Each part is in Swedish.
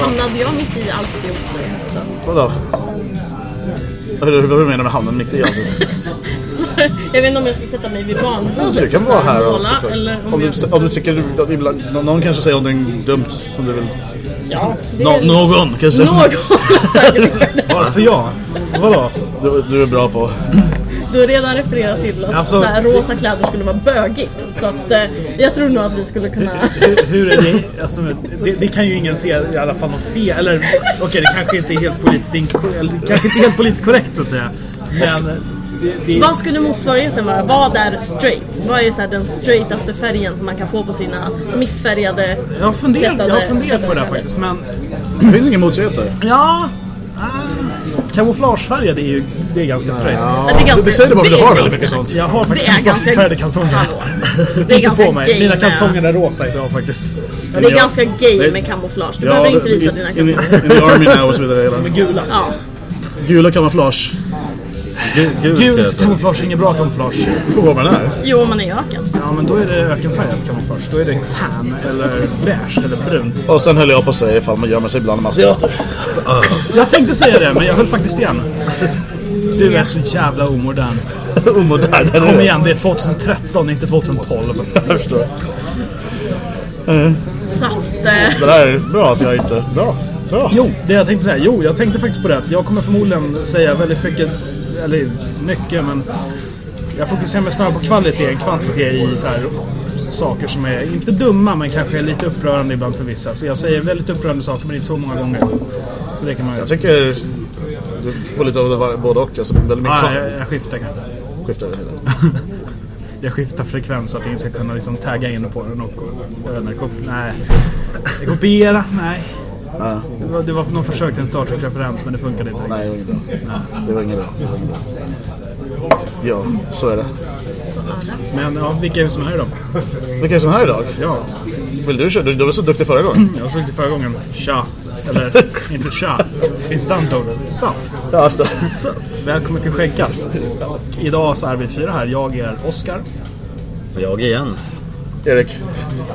Hamnade jag mitt i alltihop nu också? Vadå? Hur, vad du menar med hamnen mitt i allt? Jag vet inte om jag ska sätta mig vid barnbordet du kan vara här och sitta. om Om du, om du tycker du, ibland, någon kanske säger någonting dumt som du vill... Ja, det Nå, är... någon kanske. Någon säkert. Varför jag? Vadå? Du, du är bra på... Du har redan refererat till att Alltså- så här, rosa kläder skulle vara bögigt. Så att, eh, jag tror nog att vi skulle kunna... Hur, hur är det? Alltså, det? Det kan ju ingen se i alla fall något fel. Eller okej, det kanske inte är helt politiskt, eller, kanske inte helt politiskt korrekt så att säga. Men det, det, Vad skulle motsvarigheten vara? Vad är straight? Vad är så här, den straightaste färgen som man kan få på sina missfärgade... jag har funderat, jag har funderat på det här tvättade faktiskt. Men Det finns ingen motsvarighet där. ja... ah, Kamouflagefärger det är ju det är ganska straight. Ja, det, är ganska, Det säger du bara för det du är har väldigt mycket sånt. Jag har faktiskt är kamouflagefärgade kalsonger. Det är ganska på mig. gay Mina kalsonger är rosa idag faktiskt. Det är ganska gay med kamouflage. Du behöver inte visa dina in, in, kalsonger. in the army now och så vidare. hela. Med gula. Ja. Gula kamouflage. Gult kamouflage är inget bra kamouflage. På vad man är. Jo, om man är i öken. Ja, men då är det ökenfärgat kamouflage. Då är det tan eller beige eller brunt. Och sen höll jag på att säga ifall man gömmer sig bland asiater. Jag tänkte säga det, men jag höll faktiskt igen. Du är så jävla omodern. Omodern. Kom igen, det är 2013, inte 2012. Jag förstår. Så att... Eh, Det där är bra att jag inte... Bra. Bra. Jo, det jag tänkte säga. Jo, jag tänkte faktiskt på det. Jag kommer förmodligen säga väldigt mycket, eller mycket, men jag fokuserar mig snarare på kvalitet än kvantitet i så här saker som är, inte dumma, men kanske lite upprörande ibland för vissa. Så jag säger väldigt upprörande saker, men inte så många gånger. Så det kan man Jag tycker du får lite av det var- både och. Alltså, väldigt mycket Ja, jag, jag skiftar kanske. skiftar det hela. Jag skiftar frekvens så att ingen ska kunna liksom tagga in på den och, jag vet inte, kop nej. Kopiera? Nej. Ja. Det var, det var någon försök till en Star Trek-referens men det funkade inte Nej, det var inget bra. Det var inget bra. Det var inget bra. Ja, så är det. Men ja, vilka är det som är här då? Vilka är som är här idag? Ja, Vill du köra? Du, du var så duktig förra gången. jag såg det förra gången. Tja. Eller, inte tja. Instant order. Sup. Ja, alltså. Välkommen till Skäggkast. Idag så är vi fyra här. Jag är Oskar. Jag är Jens. Erik.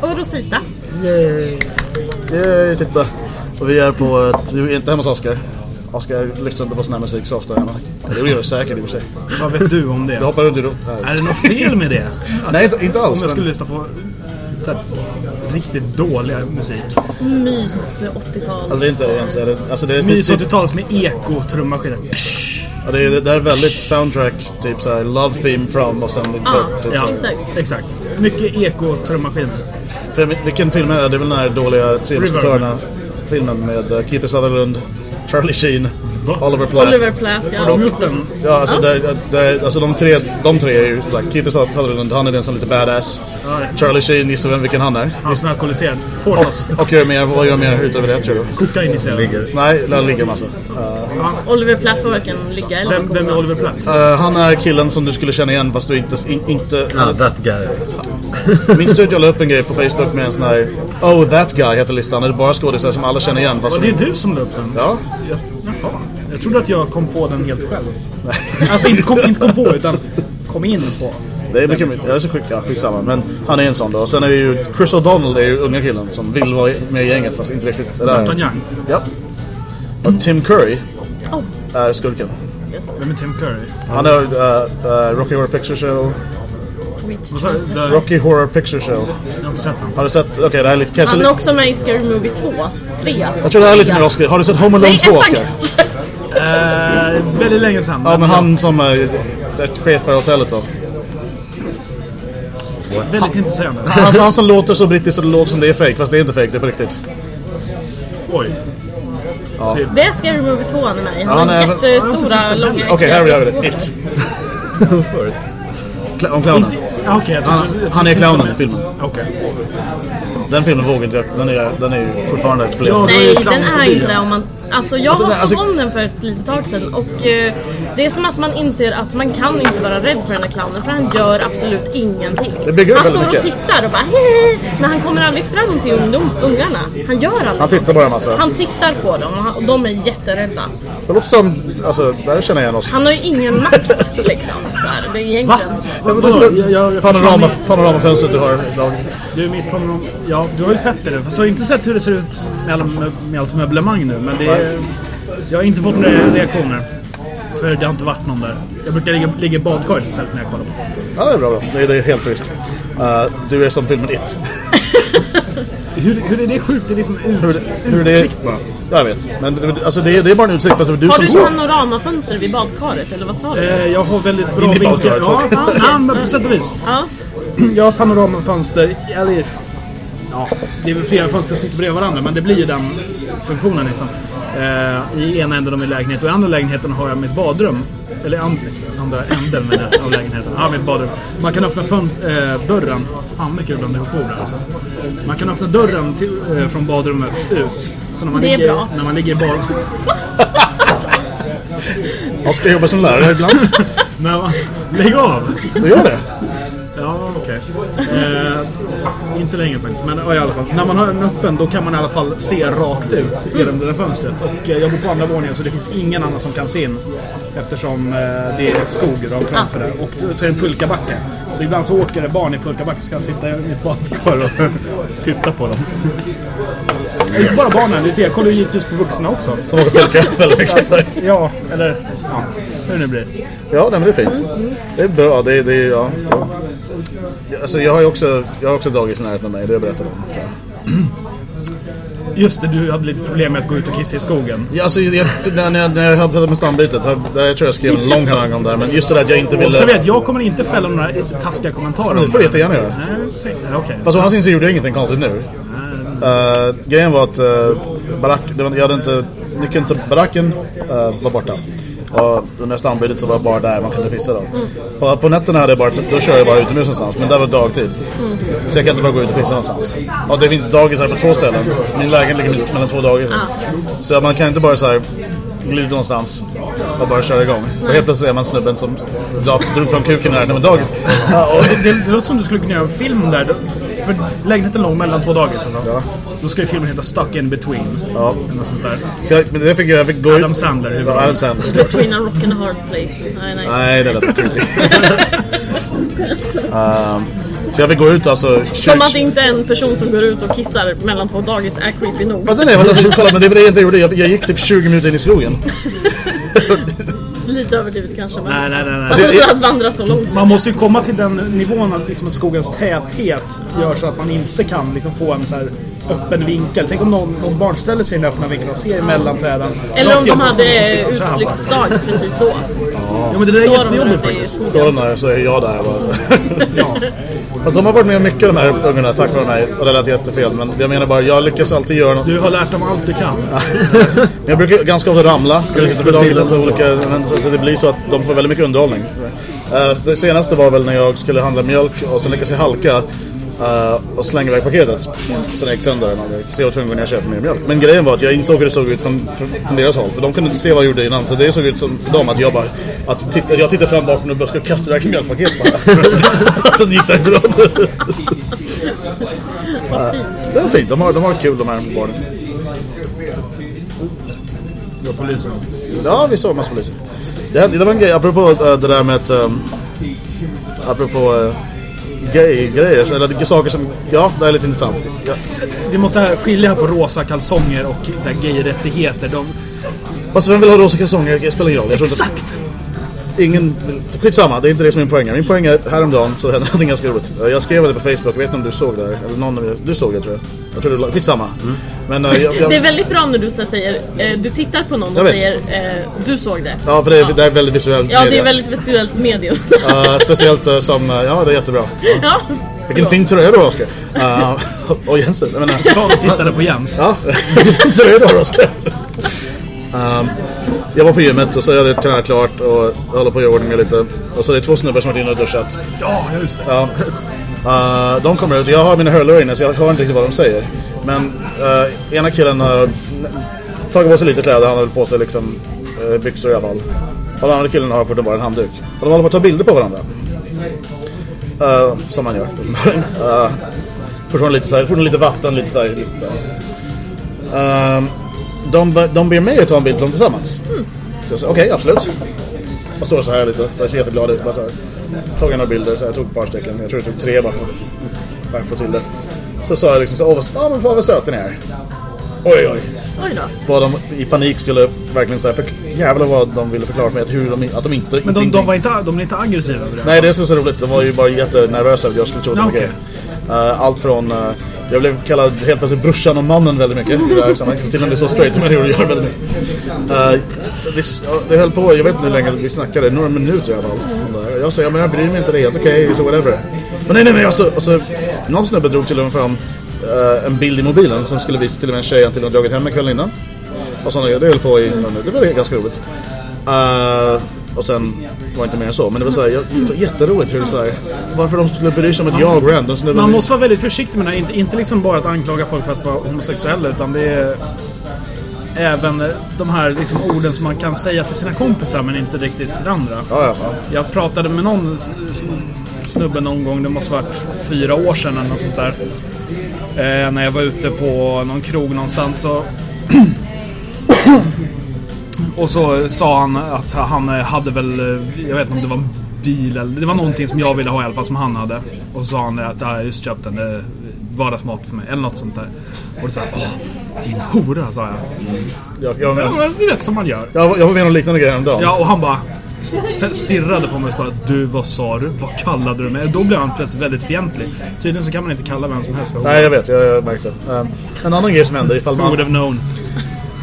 och Rosita. Yay, titta. Och vi är på ett, vi är inte hemma hos Oskar. Oskar lyssnar inte på sån här musik så ofta hemma. Det gör jag säkert i och för sig. Vad vet du om det? hoppar runt i ro. Är det något fel med det? Nej, inte, inte alls. Om jag skulle men- lyssna på så här, riktigt dålig musik. Mys 80-tal. Alltså, det är inte ens... är det- Alltså, det är Mys typ, 80-talet med eko trummaskiner. ja, det, är, det är väldigt soundtrack, typ såhär Love Theme from och sen insert. typ Ja. Exakt. exakt. Mycket eko trummaskiner. För, vilken film är det? Det är väl den här dåliga Tre musketörerna filmen med uh, Keith Sutherland, Charlie Sheen, Oliver Platt. Oliver Platt, ja. Har de gjort den? Ja, alltså, Där, där, alltså de, tre, de tre är ju... Like, Keith Sutherland, han är den som är lite badass. Ja, Charlie Sheen, gissa vem vilken han är. Han som är alkoholiserad. Portos. Och gör mer, vad gör mer utöver det tror du? Kokain i sig. Nej, han ligger massa. Oliver Platt får varken ligga eller Vem, vem är. Oliver Platt? Uh, han är killen som du skulle känna igen fast du inte... In, inte Ah, that guy. Minns du att jag la upp en grej på Facebook med en sån här Oh that guy heter listan. Det är bara skådisar som alla känner igen. Fast Och det är du som la upp den? Ja, Jag, jaha. jag trodde att jag kom på den helt själv. Alltså inte kom, inte kom på utan kom in på. det är mycket... Jag är så sjuk, ja, skitsamma. Men han är en sån då. Och sen är det ju Chris O'Donnell, det är ju unga killen som vill vara med i gänget fast inte riktigt där. D'Artagnan. Ja. Och Tim Curry Oh, är skurken. Vem är Tim Curry? Han är uh, uh, Rocky Horror Picture Show. Sweet? Jesus. Rocky Horror Picture Show. Jag har inte sett den. Har du sett? Okej, det här är lite... Kanske Han är också med i Scary Movie 2. 3. jag tror det här är lite mer Oscar. Har du sett Home Alone Nej, 2 ettan Oscar? Eh, väldigt länge sedan. Ja, men han som är ett chef för hotellet då. Väldigt intresserande. Alltså han som låter så brittisk så det låter som det är fake fast det är inte fake, det är på riktigt. Oj. Det är Scary Movie 2 han är med i. Ja, Han har jättestora, långa Okej, här har vi det. It. Om clownen. Inte, jag Han, han är clownen i filmen. Okej. Den filmen vågar inte jag. Den är, den är ju fortfarande ett problem. Nej, den är inte det om man... Alltså jag Alltså, alltså- såg om den för ett litet tag sedan och eh, det är som att man inser att man kan inte vara rädd för den här clownen för han gör absolut ingenting. Han står och tittar och bara hehe, men han kommer aldrig fram till ungdom, ungarna. Han gör aldrig Han tittar bara en massa. Han tittar på dem och, han, och de är jätterädda. Det låter som, alltså, där känner jag igen Oscar. Han har ju ingen makt liksom. Här, det är Va? egentligen. Försvann panoramafönstret du har idag. Du är mitt panorama. Ja, du har ju sett det. Fast du har inte sett hur det ser ut med, alla, med, allt möblemang nu. Men det är, jag har inte fått några reaktioner. För det har inte varit någon där. Jag brukar ligga, ligga i badkaret istället när jag kollar på. Ja, det är bra. bra. Det är, det är helt friskt. Uh, du är som filmen It. Hur, hur är det sjukt? Det är liksom ut, Hur, hur det är... utsikt bara. Jag vet. Men det, alltså, det, är, det är bara en utsikt för att det var du Har som du panoramafönster vid badkaret eller vad sa du? Eh, jag har väldigt bra vinkel. Ja, ja, men på sätt och vis. Ja. Jag har panoramafönster. Eller, ja, det är väl flera fönster som sitter bredvid varandra. Men det blir ju den funktionen liksom. Eh, I ena änden av min lägenhet. Och i andra lägenheten har jag mitt badrum. Eller and, andra änden menar jag, av lägenheten. Ja, mitt badrum. Man kan öppna fönst, eh, dörren. Fan mycket jag blandar ihop orden alltså. Man kan öppna dörren till, eh, från badrummet ut. Så när man, Det är ligger, bra. när man ligger i bad... Oskar jobbar som lärare ibland. när man, lägg av! Du gör det? Ja, okej. Eh, inte längre faktiskt, men ja, i alla fall. När man har den öppen då kan man i alla fall se rakt ut genom det där fönstret. Och eh, jag bor på andra våningen så det finns ingen annan som kan se in. Eftersom eh, det är skog rakt framför där. Och så är det en pulkabacke. Så ibland så åker det barn i pulkabacke så kan jag sitta i mitt badkar och titta på dem. Inte bara barnen, det är det. jag kollar ju givetvis på vuxna också. Som åker pulka. Ja, eller ja, hur det nu blir. Ja, nej, men det är fint. Det är bra. Det är, det ja. Alltså, jag har ju också, jag har också dagis i närheten av mig. Det har jag berättat om. Just det, du hade lite problem med att gå ut och kissa i skogen. Ja, alltså, jag, när, jag, när jag hade med stambytet, här- där jag tror jag skrev en lång harang om det här, men just det där att jag inte ville... Observera att jag kommer inte fälla några taskiga kommentarer. Men det får du jättegärna göra. Nej, okej. Fast å andra sidan så gjorde jag ingenting konstigt nu. Uh, grejen var att uh, barack, var, jag hade inte, nyckeln till baracken uh, var borta. Och med stambytet så var bara där man kunde pissa då. På, på nätterna hade jag bara, då kör jag bara utomhus någonstans, men där var dagtid. Så jag kan inte bara gå ut och pissa någonstans. Och det finns dagis här på två ställen. Min lägenhet ligger mitt mellan två dagis. Så man kan inte bara så här glida någonstans och bara köra igång. För helt plötsligt är man snubben som drog fram kuken här med dagis. Ja, och, Det, det låter som du skulle kunna göra en film där. För lägenheten låg mellan två dagis alltså. Ja. Då ska ju filmen heta Stuck in between. ja. Eller något sånt där. Så jag, men det fick jag, jag fick gå Adam. Sandler Ja. Adam Sandler. Between a rock and a hard place. Nej, nej. Nej, det lät creepy. um, så jag fick gå ut alltså. Som att inte en person som går ut och kissar mellan två dagis är creepy nog. Ja, nej, alltså, kolla, men det var det jag inte gjorde. Jag, jag gick typ 20 minuter in i skogen. Lite överdrivet kanske. Men... Nej, nej, nej. nej. Alltså att vandra så långt. Man måste ju komma till den nivån att, liksom, att skogens täthet gör så att man inte kan liksom, få en så här öppen vinkel. Tänk om någon, någon barn ställer sig i den öppna vinkeln och ser emellan träden. Eller om de hade utflyktsdag precis då. Ja, men det där är jättejobbigt faktiskt. Står de där så är jag där bara. Så. Ja. Fast de har varit med om mycket de här ungarna tack vare mig. Och det lät jättefel. Men jag menar bara, jag lyckas alltid göra något. Du har lärt dem allt du kan. Jag brukar ganska ofta ramla. Jag sitter på dagiset och olika, men så det blir så att de får väldigt mycket underhållning. Eh, det senaste var väl när jag skulle handla mjölk och så lyckades jag halka. Eh, och slänga iväg paketet. Sen gick sönder den. Så jag var tvungen att köpa mer mjölk. Men grejen var att jag insåg hur det såg ut från, från, från deras håll. För de kunde inte se vad jag gjorde innan. Så det såg ut som för dem att jag bara... Att titta, jag tittade fram bakom och bara skulle kasta iväg mjölkpaket bara. så gick därifrån. Vad fint. det var fint. De har, de har kul de här barnen. Var polisen. Ja, vi såg massa poliser. Det, det var en grej, apropå äh, det där med att... Um, apropå uh, gay-grejer, så- eller saker som... Ja, det är lite intressant. Ja. Vi måste skilja på rosa kalsonger och gay-rättigheter. De... Fast vem vill ha rosa kalsonger? Det spelar ingen roll. Jag tror inte, Exakt! Ingen, skitsamma, det är inte det som är min poäng. Min poäng är att häromdagen så hände någonting ganska roligt. Eh, Jag skrev det på Facebook, jag vet inte om du såg det här. Eller någon av er, du såg det tror jag. Jag tror du, skitsamma. Men eh, jag, jag, Det är väldigt bra när du så säger, eh, du tittar på någon och säger du såg det. Ja, för det, är- det är väldigt visuellt Ja, det media. är väldigt visuellt medium. Eh, speciellt eh, som, eh, ja det är jättebra. Ja. ja. Vilken fin tröja du har Oskar. Uh, och Jensen, jag menar. Och tittade på Jens. Ja, vilken tröja du har Oskar. Um, Jag var på gymmet och så hade jag tränat klart och håller på att göra ordning lite. Och så är det två snubbar som varit inne och duschat. Ja, just det. Ja. Eh, de kommer ut, jag har mina hörlurar inne så jag hör inte riktigt vad de säger. Men eh, ena killen har tagit på sig lite kläder, han har väl på sig liksom uh, byxor i alla fall. Och den andra killen har fortfarande bara en handduk. Och de håller på att ta bilder på varandra. Eh, som man gör. uh, fortfarande lite så här, fortfarande lite vatten, lite så här, lite. Uh, de, de ber mig att ta en bild på dem tillsammans. Så jag sa, okej, absolut. Jag står så här lite, så jag ser jätteglad ut. Bara så här. Så tog jag några bilder, så jag tog ett par stycken. Jag tror jag tog tre bara för, att få till det. Så sa jag liksom så, åh vad, ah, men fan vad söta ni är. Oj, oj. Oj då. Vad de i panik skulle verkligen säga, för jävlar vad de ville förklara för mig att, hur de, att de inte... Men de, inte, de, var inte, de är inte aggressiva över det? Nej, det är så, roligt. De var ju bara jättenervösa att jag skulle tro att var Ja, grejer. Eh, allt från... Eh, jag blev kallad helt plötsligt brorsan och mannen väldigt mycket. i det här sammanhanget. Till och med så straight människor gör väldigt mycket. Uh, det, det höll på, jag vet inte hur länge vi snackade, några minuter i alla fall. Jag sa, ja men jag bryr mig inte det, helt okej, så whatever. Men nej nej nej, alltså, alltså någon snubbe drog till och med fram en bild i mobilen som skulle visa till och med en tjej han till och med dragit hem en kväll innan. Och sådana grejer, det höll på i några minuter, det var ganska roligt och sen var inte mer än så. Men det var så här, jag, jätteroligt hur det så här, varför de skulle bry sig om ett jag random snubbe. Man måste vara väldigt försiktig med det här. Inte, inte liksom bara att anklaga folk för att vara homosexuella utan det är även de här liksom orden som man kan säga till sina kompisar men inte riktigt till andra. Ja, ja, ja. Jag pratade med någon snubbe någon gång, det måste varit fyra år sedan eller något sånt där. Eh, när jag var ute på någon krog någonstans och Och så sa han att han eh, hade väl, eh, jag vet inte om det var en bil eller det var någonting som jag ville ha i alla fall som han hade. Och så sa han att jag just köpt det är vardagsmat för mig eller något sånt där. Och då sa jag, åh, din hora sa jag. Jag, jag, Ja, jag, vet som man gör. jag, jag var med om liknande grejer häromdagen. Ja, och han bara st- stirrade på mig och bara Du, vad sa du? Vad kallade du mig? Då blev han plötsligt väldigt fientlig. Tydligen så kan man inte kalla vem som helst för Nej, jag vet. Jag, jag märkte. Um, en annan grej som händer ifall man... would have known?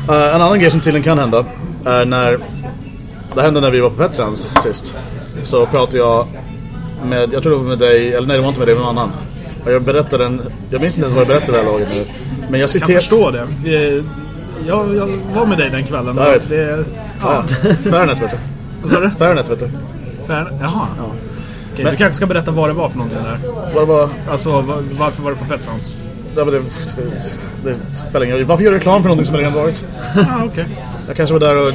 Eh, en annan grej som tydligen kan hända är när... Det hände när vi var på Petsands sist. Så pratade jag med... Jag tror det var med dig, eller nej det var inte med dig, var någon annan. Och jag berättade en... Jag minns inte ens vad jag berättade det här laget nu. Men jag Jag kan citerar... förstå det. Jag, jag var med dig den kvällen. Jag vet. Det, Ja, ja. Fairnet vet du. Vad sa du? Fairnet vet du. Fair, jaha. Okej, Men- du kanske ska berätta vad det var för någonting där. Vad det var... Alltså, va- varför var det på Petssons? Det, det, det spelar ingen roll. Varför gör du reklam för någonting som redan varit? Ja, okej. Jag kanske var där och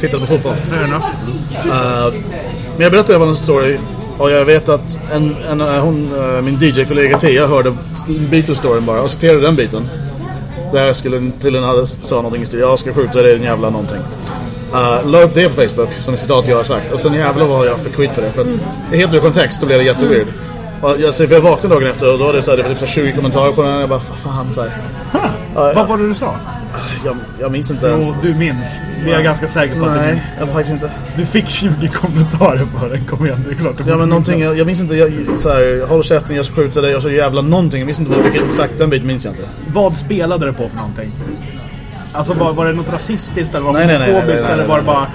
tittade på fotboll. Fair enough. Eh, men jag berättade en story och jag vet att en, en, eh, hon, eh, min DJ-kollega Tia hörde Beatles-storyn bara och citerade den biten. Där skulle tydligen hade sa någonting i stil, jag ska skjuta dig en jävla någonting. Uh, la upp det på Facebook som citat jag har sagt och sen jävlar vad jag fick skit för det. För att helt ur kontext då blev det jätteweird. Och jag, så jag vaknade dagen efter och då var det, så här, det var typ så här 20 kommentarer på den jag bara "Vad fan så här. Vad var det du sa? Jag, jag minns inte ens. Jo, du minns. Det är jag ganska säker på att du minns. jag faktiskt inte. Du fick 20 kommentarer på den, kom igen. Det är klart Ja men någonting, jag, jag minns inte, jag, så här, håll käften, jag ska skjuta dig och så jävla någonting. Jag minns inte vilket exakt, den biten minns jag inte. Vad spelade det på för någonting? Alltså var, var det något rasistiskt eller var det homofobiskt eller var det bara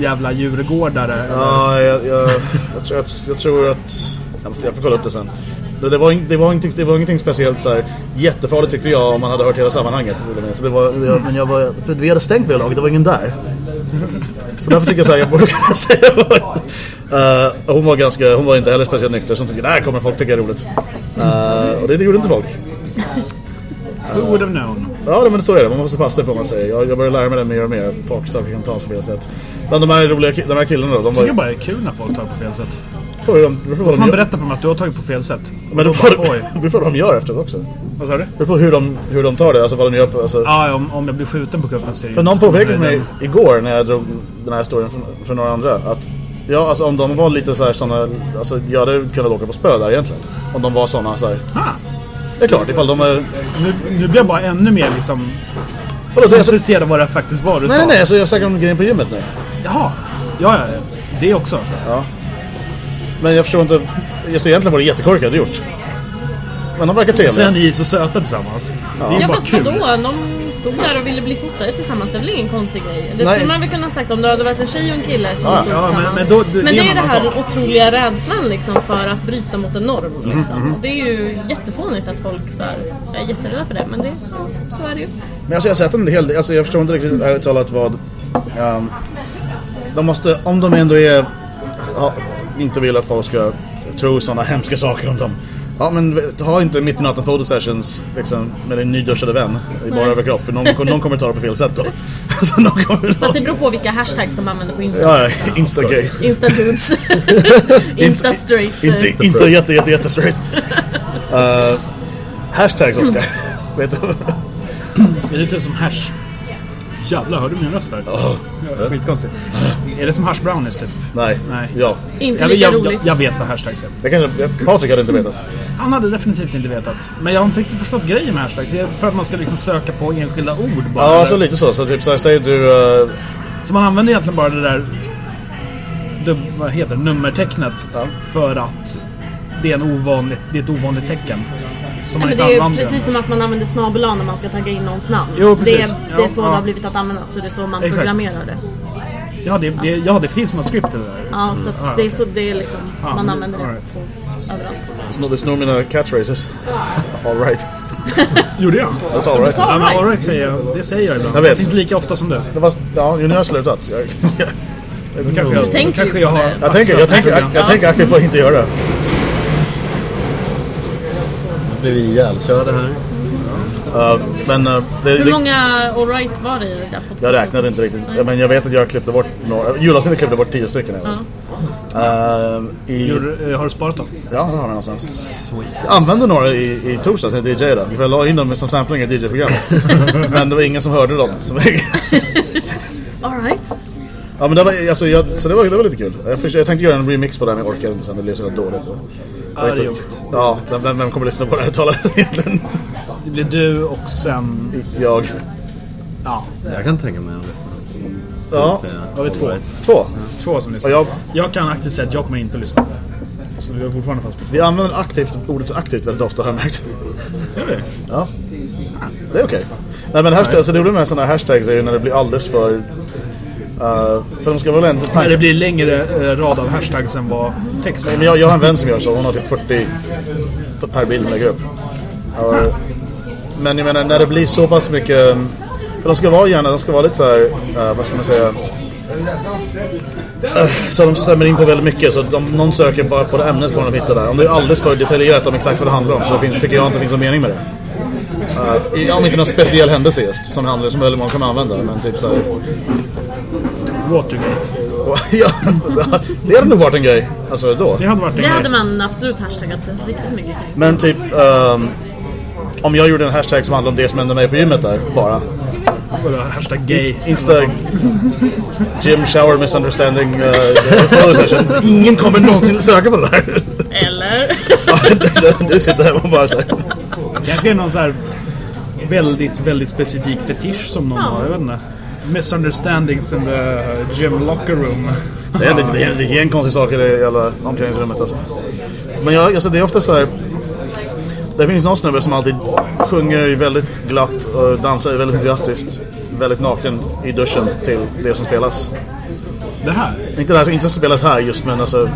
jävla djurgårdare? Ja, jag, jag, jag, tror, jag, jag tror att... Jag, jag får kolla upp det sen. Det, det, var, in- det, var ingenting, det var ingenting speciellt så här, jättefarligt tyckte jag om man hade hört hela sammanhanget. Så det var, jag, men jag var, för vi hade stängt vid det laget, det var ingen där. Så därför tycker jag så här, jag borde kunna säga. Uh, hon var ganska, hon var inte heller speciellt nykter, så hon tyckte det här kommer folk tycka är roligt. Uh, och det, det gjorde inte folk. Who would have known? Ja, men så är det. Man måste passa sig på man säger. Jag, jag börjar lära mig det mer och mer. Folk saker kan tas på fel sätt. Men de här roliga de här killarna då, de Jag tycker var bara det är kul när folk tar på fel sätt. Hur de- på vad Fan de gör. berätta för mig att du har tagit på fel sätt. Men Då beror bara, på vad de gör efteråt också. Vad sa du? Beror på hur de, hur de tar det, alltså vad de gör på, alltså. Ja, om, om jag blir skjuten på kuppen så är det För någon påpekade för mig igår när jag drog den här historien från, från några andra att Ja, alltså om de var lite så här såna, alltså jag hade kunnat åka på spö där egentligen. Om de var såna så här. Ah, Det är klart, ifall de är... nu, nu blir jag bara ännu mer liksom Vadå, det är intresserad av vad det faktiskt var du nej, sa. nej, nej, alltså jag snackar om grejen på gymmet nu. Jaha. Ja, ja, det också. Men jag förstår inte, alltså egentligen var det jättekorkat gjort. men de verkar Sen är trevliga. ni så söta tillsammans. Det är Ja bara fast kul. vadå? De stod där och ville bli fotade tillsammans. Det är väl ingen konstig grej? Det Nej. skulle man väl kunna sagt om det hade varit en tjej och en kille som Ja, stod ja, men- tillsammans. men då- det- det är men det en är det här sak. otroliga rädslan liksom för att bryta mot en norm. Liksom. Mhm. Och det är ju jättefånigt att folk så här, är jätterädda för det. Men det, ja, så är det ju. Men alltså, jag har sett en hel del, alltså, jag förstår inte riktigt ärligt talat vad... ehm, de måste, om de ändå är... Ja, inte vill att folk ska tro sådana hemska saker om dem. Ja men ha inte mitt i natten photo sessions liksom, med din nyduschade vän i bara överkropp för någon, någon kommer ta det på fel sätt då. Alltså, någon kommer Fast det beror på vilka hashtags de använder på Insta. Ja, ja, insta-gay. Insta dudes. Insta straight. Inte, eh, inte jätte, jätte, jätte straight. Uh, hashtags Oskar. Vet du? Är det typ som hash? Jävlar, hörde du min röst där? Oh, Ja, Skitkonstigt. Är det som hash brownies typ? nej. Nej. Ja. Inte Jag, lika jag, jag, roligt. jag vet vad hashtags är. Det kanske, Patrik hade inte vetat. Han hade definitivt inte vetat. Men jag har inte riktigt förstått grejen med hashtags. Det För att man ska liksom söka på enskilda ord bara. Ja, så lite så. Så typ så här, säger du... eh, Så man använder egentligen bara det där dub, vad heter det, nummertecknet Ja. för att det är, en ovanligt, det är ett ovanligt tecken. Som man Nej, inte det är precis som att man använder snabel när man ska tagga in någons namn. Jo, precis. Det, är, det är så ja. det har blivit att användas, så det är så man Exakt. programmerar det. Ja, det, det, ja, det finns några script det där. Ja, så Ja. att det är så det är liksom, Ja, man men- använder det all right. överallt. Snor, du snor mina catchphrases. All right. Gjorde jag? That's all right. Ja, men all right säger jag. Det säger jag ibland. Jag vet. Inte lika ofta som du. Det var, ja, nu har jag slutat. Jag, jag, kanske jag, då tänker kanske ju jag på har det. jag, tänker, jag, tänker, jag, jag tänker aktivt på att inte göra det. Blir vi ihjälkörda här. Uh, men uh, det, Hur många alright var det i det där jag räknade inte riktigt. Men jag vet att jag klippte bort några. Julavsnittet klippte bort tio stycken. Ja. Uh, i, Gjorde, eh, har du sparat dem? Ja, det har jag någonstans. Jag använde några i, i torsdags när jag DJade. Jag la in dem som sampling i DJ-programmet. men det var ingen som hörde dem. Alright. Ja, men det var, alltså, jag, så det var, det var lite kul. Jag, först, jag tänkte göra en remix på det men jag orkade inte sen. Det blev så dåligt. Så. Ja, det är jobbigt. Ja, vem, vem kommer lyssna på det här talet egentligen? Det blir du och sen... Jag. Ja, Jag kan tänka mig att lyssna. Ja, har vi två. två. Två som lyssnar. Jag, Jag kan aktivt säga att jag kommer inte att lyssna. Så vi har fortfarande fast på vi använder aktivt, ordet aktivt väldigt ofta har jag märkt. Gör vi? Ja, det är okej. Nej men hashtag, alltså det roliga med sådana här hashtags är ju när det blir alldeles för... Uh, för de ska väl ändå... När det blir längre eh, rad av hashtags än vad texten Men jag, jag har en vän som gör så, hon har typ 40 per bild hon lägger upp. Och, men jag menar när det blir så pass mycket... För de ska vara gärna, de ska vara lite så här, eh, vad ska man säga... Eh, så de stämmer in på väldigt mycket, så de, någon söker bara på det ämnet kommer de hitta där. Om det är alldeles för detaljerat om exakt vad det handlar om så finns, tycker jag inte det finns någon mening med det. Eh, i- om inte någon speciell händelse just, som, handlar, som väldigt många kommer använda. Men typ så här, Watergate. ja, det hade nog varit en grej. Alltså då. Det hade varit en Det hade grej. man absolut hashtaggat riktigt mycket. Men typ ehm, Om jag gjorde en hashtag som handlade om det som hände mig på gymmet där Bara Vadå, Hashtag gay. Insta Gym shower misunderstanding uh, photo session Ingen kommer någonsin söka på det där Eller? Du sitter här och bara såhär Kanske är någon så här väldigt, väldigt specifik fetisch som någon Ja. har. Jag vet inte. Misunderstandings in the gym locker room. Det är, det, är, det är en konstig sak i det jävla omklädningsrummet alltså. Men jag, alltså, det är ofta så här. Det finns någon snubbe som alltid sjunger väldigt glatt och dansar väldigt entusiastiskt Väldigt naken i duschen till det som spelas Det här. Inte det här, inte som spelas här just men alltså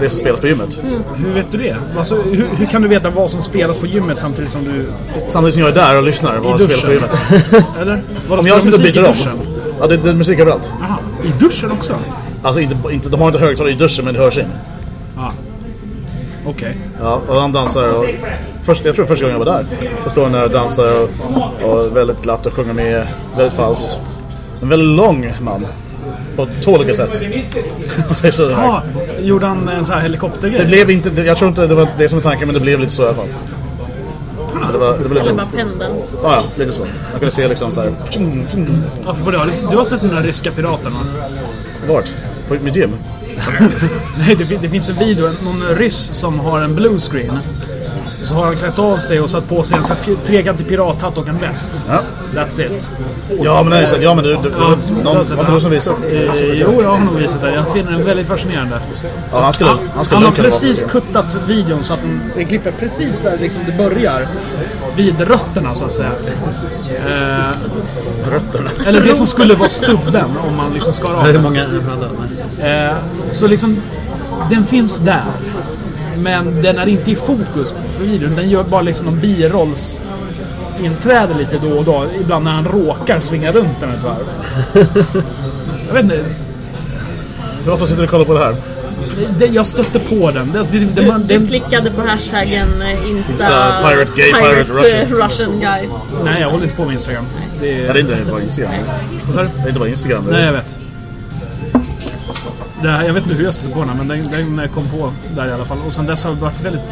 Det som spelas på gymmet Hur vet du det? Alltså, hur, hur kan du veta vad som spelas på gymmet samtidigt som du... Samtidigt som jag är där och lyssnar vad som spelas på duschen? gymmet Eller? Vadå, Om jag sitter och byter om duschen? Ja det, det är musik överallt Aha, i duschen också? Alltså inte, inte, de har inte högtalare i duschen men det hörs in Ja. Okej. Ja, och han dansar och först, Jag tror första gången jag var där Så står han där och dansar och, och väldigt glatt och sjunger med Väldigt falskt En väldigt lång man På två olika sätt det, är så Ja, gjorde han en sån här helikoptergrej? det blev inte, det- jag tror inte det var det som var tanken men det blev lite så i alla fall Så det var, det var lite Eller bara pendeln. Ja, ja, lite så Man kunde se liksom så här. Apropå det, du, du har sett den där ryska piraten va? Vart? På mitt gym? Nej, det, det finns en video, någon ryss som har en bluescreen. Så har han klätt av sig och satt på sig en trekantig pirathatt och en väst. Ja, That's it. ja men, nej, så- ja, men du, du, Ja, någon, var inte du som visade? Eh, jo, jag har nog visat det. Jag finner den väldigt fascinerande. Ja, han skulle, han skulle Han har precis vara- kuttat videon så att den, den klipper precis där liksom det börjar. Vid rötterna så att säga. Eh, rötterna. eller det som skulle vara stubben om man liksom skar av Hur den. många pratar Nej. Eh, så liksom, den finns där. Men den är inte i fokus för videon. Den gör bara liksom någon birolls inträde lite då och då. Ibland när han råkar svinga runt den ett varv. Jag vet inte. Varför sitter du och kollar på det här? Det, jag stötte på den. Det, det, det, man, Du klickade på hashtaggen eh, Insta, Insta pirate gay, pirate eh, Russian. Russian guy. nej, jag håller inte på med Instagram. Det, Nej, det är inte bara Instagram. du? Det är inte bara Instagram. det är- Nej, jag vet. Det här, jag vet inte hur jag stötte på den, men den, den kom på där i alla fall. Och sen dess har jag varit väldigt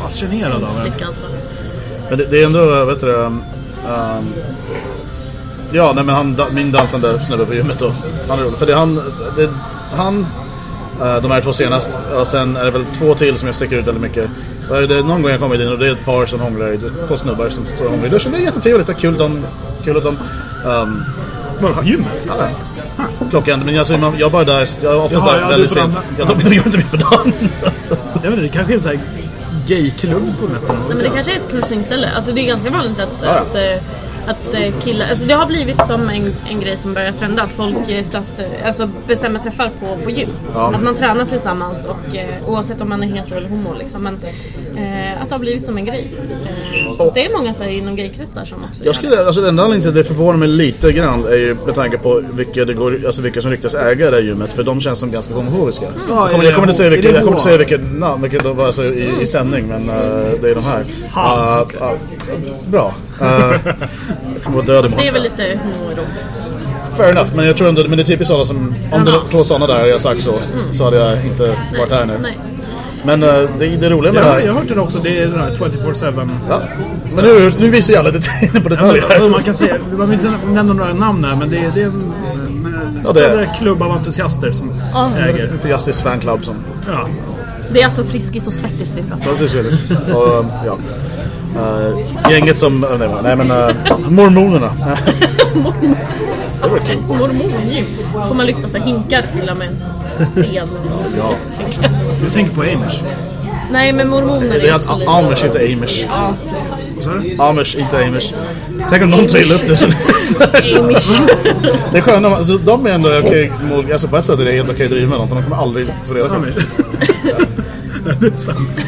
fascinerad av den. Alltså. Men det, det är ändå, vet du det, um, Ja, nej men han, min dansande snubbe på gymmet då. Han är rolig. För det är han, det, han eh, de här två senast. Och sen är det väl två till som jag sticker ut väldigt mycket. Och är det någon gång jag kommer in och det är ett par som hånglar, i- två snubbar som står och hånglar i duschen. Det är jättetrevligt, det är kul, de, kul att de... Um, Vadå, på gymmet? ja, klockan, men alltså, man, jag är bara där, jag är oftast Jaha, där ja, väldigt sent. Jag de, de gör inte mitt på dagen. Jag vet inte, det kanske är en sån här gayklubb på nätterna. Nej, men det kanske är ett cruisingställe. Alltså det är ganska vanligt att, Ja, ja. att, eh, att eh, killar... Alltså det har blivit som en, en grej som börjar trenda. Att folk eh, stöter, alltså bestämmer träffar på, på gym. Ja. Att man tränar tillsammans och eh, oavsett om man är hetero eller homo liksom. Men eh, att det har blivit som en grej. Eh, så det är många så här, inom gaykretsar som också Jag gör skulle, alltså den anledningen till det förvånar mig lite grann är ju med tanke på vilka, det går, alltså vilka som ryktas äga det här gymmet. För de känns som ganska homofobiska. jag, kommer, är jag kommer inte säga det- det jag kommer inte säga vilka namn, vilka de var alltså, i, i sändning. Men det är de här. Ha. Uh, uh, bra. Uh, vara död Det är väl lite homoerotiskt. Fair enough, men jag tror ändå, men det är typiskt sådana som, om det var två sådana där jag sagt så, så hade jag inte varit här nu. Nej. Men uh, det, det roliga med Jag, det har- jag här, har hört det också, det är sån här 24-7. ja. Men nu, nu visar jag alla detaljer på detaljer Ja, här. man kan säga, man vill inte nämna några namn här, men det är, det är en, en Ja, det är- klubb av entusiaster som äger. Lite Justice Fan Club som Ja. Det är alltså Friskis och Svettis vi pratar om. Precis, precis. Och, ja. Uh, gänget som... Uh, nej, nej men... Uh, mormonerna. Mormongym. Får man lyfta sig hinkar fylla med en sten. ja. Du tänker på Amish? Nej men mormoner är också lite... Amish, inte Amish. Ja, Vad sa du? Amish, inte Amish. Tänk om någon tar illa upp det. Så Amish. det är skönt. Alltså, de är ändå okej... Okay, alltså på ett sätt är det helt okej med något. De kommer aldrig få reda på det. Är sant.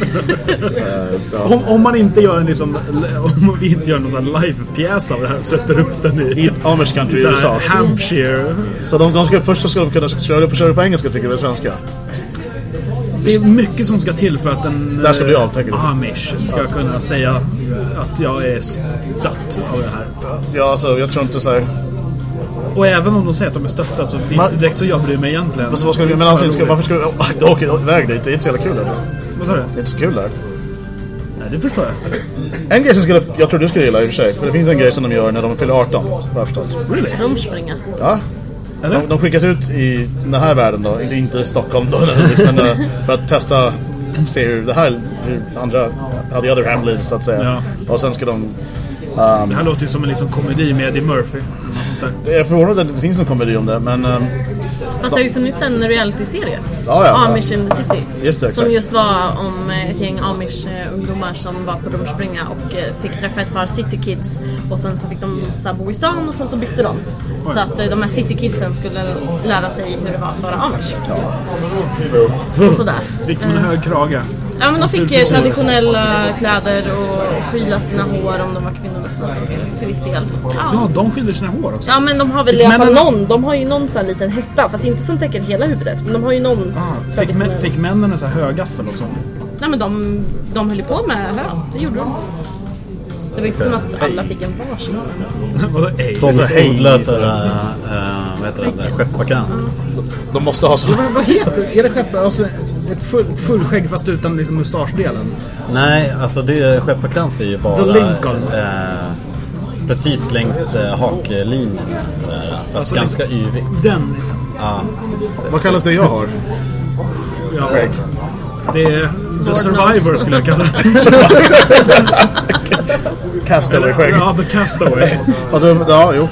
ja. Om, om man inte gör en liksom, om vi inte gör någon sån live-pjäs av det här och sätter upp den i, I Amish country i USA. Hampshire. Så de, de ska, först ska de kunna köra köra på engelska tycker vi svenska. Det är mycket som ska till för att en ska bli av, eh? Amish ska kunna säga att jag är stött av det här. Ja, alltså jag tror inte så här... Och även om de säger att de är stötta så det Man- inte direkt så jag bryr mig egentligen. Alltså, vad ska vi, men alltså, ska, varför ska vi oh, åka iväg dit? Det är inte så jävla kul där. jag. Vad sa du? Det är inte så kul där. Nej, det förstår jag. En grej som skulle, jag tror du skulle gilla i och för sig. För det finns en grej som de gör när de fyller 18. Har jag förstått. Rumspringa. Ja. Eller? De, de skickas ut i den här världen då. Inte, inte Stockholm då men eh, för att testa. Se hur det här, hur andra, how the other hand lives så att säga. Ja. Och sen ska de... Det här låter ju som en liksom komedi med Eddie Murphy. Något sånt där. Jag är förvånad att det finns någon komedi om det, men... ehm, Fast det har ju funnits en realityserie. Ja, ja. Amish in the City. Just det, som just var om eh, ett gäng Amish-ungdomar som var på rumspringa och eh, fick träffa ett par City Kids. Och sen så fick de så här, bo i stan och sen så bytte de. Så att eh, de här City Kidsen skulle lära sig hur det var att vara Amish. Och sådär. Fick de en hög krage? Ja men de fick traditionella kläder och skyla sina hår om de var kvinnor och sådana saker till viss del. Ja, Ja. de skiljer sina hår också. Ja men de har väl Fick i alla fall männen- någon, de har ju någon sån här liten hetta fast inte som täcker hela huvudet. Men de har ju någon Ah, fick, traditionell- mä- fick männen en sån här högaffel också? Nej men de, de höll ju på med hö, det gjorde de. Det var inte som att alla fick en varsin. Vadå ej? Så- sådär, uh, vad heter det, skepparkrans. De måste ha så. Vad heter Är det skepp, alltså ett full, ett fullskägg fast utan liksom mustaschdelen? Nej, alltså det, skepparkrans är ju bara... The Lincoln. eh, precis längs eh, haklinjen. Sådär, fast Alltså, ganska yvigt. Den liksom. Ja. Vad kallas det jag har? Ja, Skägg. det är Lord Survivor skulle jag kalla det. Castaway-skägg. Ja, The Castaway. Ja, du, ja, jo.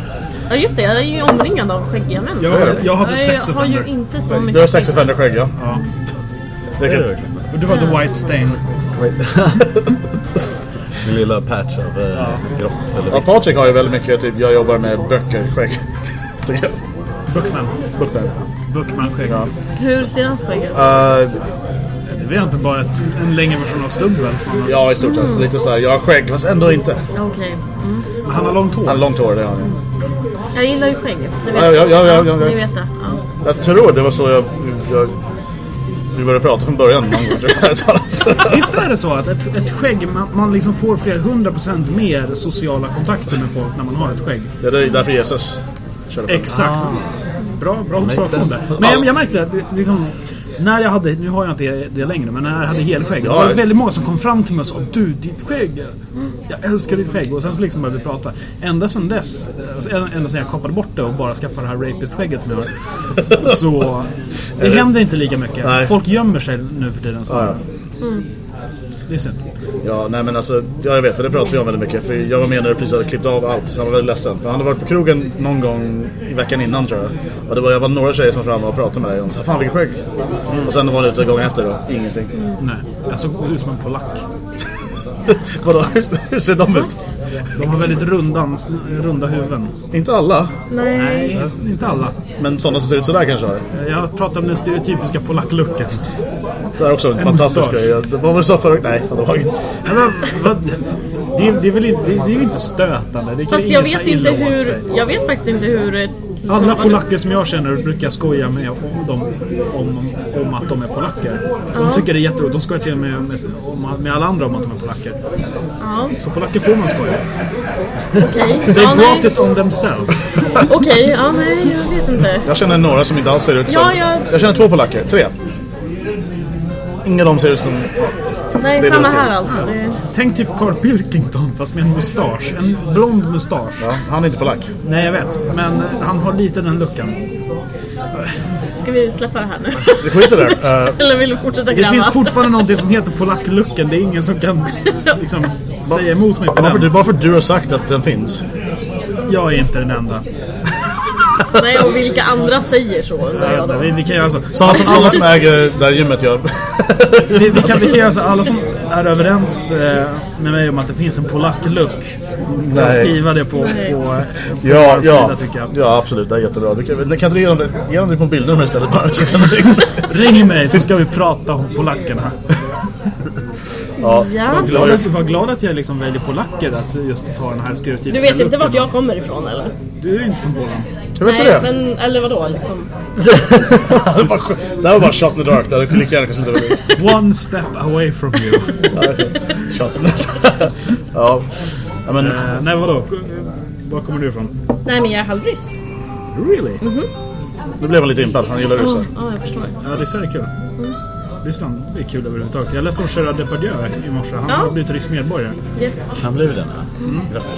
Ja just det, jag är ju omringad av skäggiga män. Jag, jag hade sex jag har ju offender. inte så Du mycket har sex offender-skägg, ja. Ja. Det Är det kan, verkligen? Och Du var The White Stain. Min lilla patch av eh, grått eller ja, vitt. Patrik har ju väldigt mycket, typ, jag jobbar med böcker-skägg. Tycker jag. Bookman. Bookman. Bookman-skägg. Ja. Hur ser hans skägg ut? Uh, Det är egentligen bara ett, en längre version av Stubben som han har. ja, i stort sett. Lite såhär, jag har skägg, fast ändå inte. Okej. Mm. Men Han har långt hår. Han har långt hår, det har han. Jag gillar ju skägg. Det vet Ja, ja, ja, ja, jag Ni vet. vet det. Ja. Jag tror det var så jag... jag vi började prata från början någon gång. Visst är det så att ett, ett skägg, man, man liksom får flera hundra procent mer sociala kontakter med folk när man har ett skägg. Det är därför Jesus körde på. Exakt. Bra, bra observation där. Men jag, jag märkte att det, liksom, när jag hade, nu har jag inte det, längre, men när jag hade helskägg. Det var väldigt många som kom fram till mig och sa Du, ditt skägg! Jag älskar ditt skägg. Och sen så liksom började vi prata. Ända sedan dess, alltså, ända sedan jag kapade bort det och bara skaffade det här rapist-skägget som jag har. Så det händer inte lika mycket. Folk gömmer sig nu för tiden. Så. Ja, synd. Ja, nej men alltså, ja, jag vet, för det pratade vi om väldigt mycket. För jag var med när du precis hade klippt av allt. Han var väldigt ledsen. För han hade varit på krogen någon gång i veckan innan tror jag. Och det var, jag var några tjejer som fram och pratade med dig och sa Fan vilket skägg. Och sen var han ute gången efter då. Ingenting. Nej, jag såg ut som en polack. Vadå? Hur, ser de ut? De har väldigt runda, runda huvuden. Inte alla. Nej. Nej, inte alla. Men sådana som ser ut sådär kanske har. Jag pratar om den stereotypiska polacklooken. Det är också en fantastisk mustasch. grej. Det var väl så förut? Nej, fan, det var inget. Men vad- vad- Det är, det, är väl inte, det är ju inte stötande. Det kan Fast jag vet inte hur... Jag vet faktiskt inte hur... liksom, Alla polacker som jag känner brukar skoja med om, dem, om, om att de är polacker. De tycker det är jätteroligt. De skojar till och med med, med alla andra om att de är polacker. Ja, Så polacker får man skoja. okej. They Ja, brought nej. it on themselves. Okej, ja nej, jag vet inte. Jag känner några som inte alls ser ut som... Ja, jag- jag känner två polacker. Tre. Ingen av dem ser ut som... Nej, Det är samma det här alltså. Det... Tänk typ Carl Pilkington fast med en mustasch. En blond mustasch. Ja, han är inte polack. Nej, jag vet. Men han har lite den luckan. Ska vi släppa det här nu? Vi skiter där. Uh, Eller vill du fortsätta Det gräva? finns fortfarande någonting som heter polacklucken. Det är ingen som kan liksom, säga emot mig på bara, för, du- den. bara för att du har sagt att den finns. Jag är inte den enda. Nej, och vilka andra säger så undrar jag då. Vi, vi kan göra så. Sådana som alla som äger det här gymmet gör. Vi, vi, kan, vi kan göra så. Alla som är överens eh, med mig om att det finns en polackluck. Kan Nej. skriva det på, på, på Ja, ja. sida tycker jag. ja, absolut. Det är jättebra. Du kan, kan du ge dem det, ge dem det på bilder istället bara? Så kan du, Ring mig så ska vi prata om polackerna. ja. Ja. Var glad, att- var glad att jag liksom väljer polacker att just ta den här stereotypiska Du vet inte vart jag kommer ifrån eller? Du är inte från Polen. Jag vet Nej, inte det. men eller vadå liksom? det, var, det här var bara shot in the dark. Det hade lika gärna kunnat sluta med One step away from you. Ja, alltså, shot in the Ja. ja, men... Eh, nej, vadå? Var kommer du ifrån? Nej, men jag är halvryss. Really? Nu blev han lite impad. Han gillar ryssar. Ja, jag förstår. Ja, ryssar är kul. Ryssland är kul överhuvudtaget. Jag läste om Gerard Depardieu i morse. Han Ja. har blivit rysk medborgare. Yes. Han blev den ja. Grattis.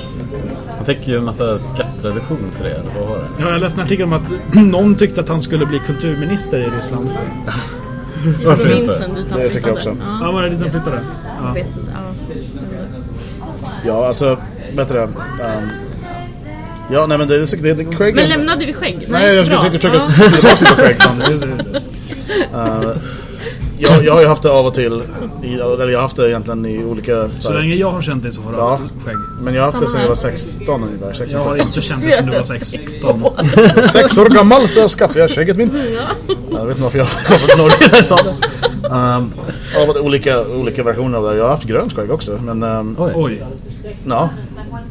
Han fick ju en massa skattreduktion för det. Vad var det? Ja, jag läste en artikel om att någon tyckte att han skulle bli kulturminister i Ryssland. I provinsen dit han Det tycker jag också. Ja, Ja, var det dit han flyttade? jag Ja. vet inte. Ja. Ja, alltså... Vet du det? Um, ja, nej men det är... Det, det, Craig Men lämnade vi skägg? Nej, jag skulle tänkte försöka Ja. fan. Uh, jag, jag har ju haft det av och till. I, eller jag har haft det egentligen i olika... så Så här- länge jag har känt dig så har du Ja. haft skägg. Men jag har haft det sedan jag var Samma 16 ungefär. 16, Jag har 17. inte känt dig sedan du var Jesus, 16. år. Sex år gammal så skaffade jag skägget min. Jag vet inte varför jag Norge när jag sa det. Um, av olika, olika versioner av det. Jag har haft grönt skägg också. Men um, Oj. Oj.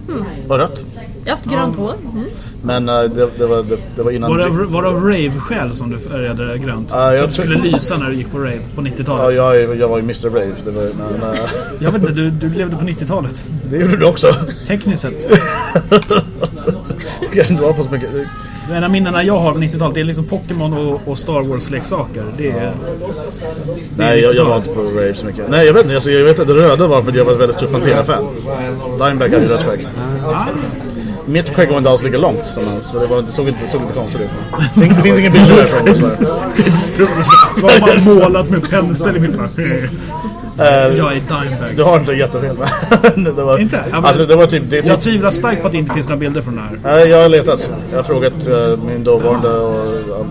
Ja. Och rött. Jag har haft grönt hår. Mm. Men uh, det, det, var, det, det var innan... Var det av, var det av rave-skäl som du färgade grönt? Jag så att du skulle lysa när du gick på rave på Ja, 90-talet? jag, är- jag var ju Mr Brave. Det, var, men, uh, Jag vet inte, du, du levde på 90-talet. det gjorde du också. Tekniskt sett. Kanske inte var på så mycket. Enda minnena jag har av 90-talet det är liksom Pokémon och, och Star Wars-leksaker. Det är... Nej, jag, jag var inte på rave så mycket. Nej, jag vet inte. Alltså, jag vet att det röda var för att jag var ett väldigt stort Pantera-fan. Dimeback hade ju rött skägg. Mitt skägg var inte alls lika långt som hans, så det, var, inte- såg, inte, såg inte konstigt ut. Det finns- Det ingen bild därifrån. dessvärre. Var bara målat med pensel i mitt Eh, Jag är Dimebag. Du har inte jättefel. det var, Inte? Ja, alltså, det var typ... Det, är Jag tvivlar starkt på att det inte finns några bilder från det här. nej, jag har letat. Jag har frågat eh, min dåvarande och uh,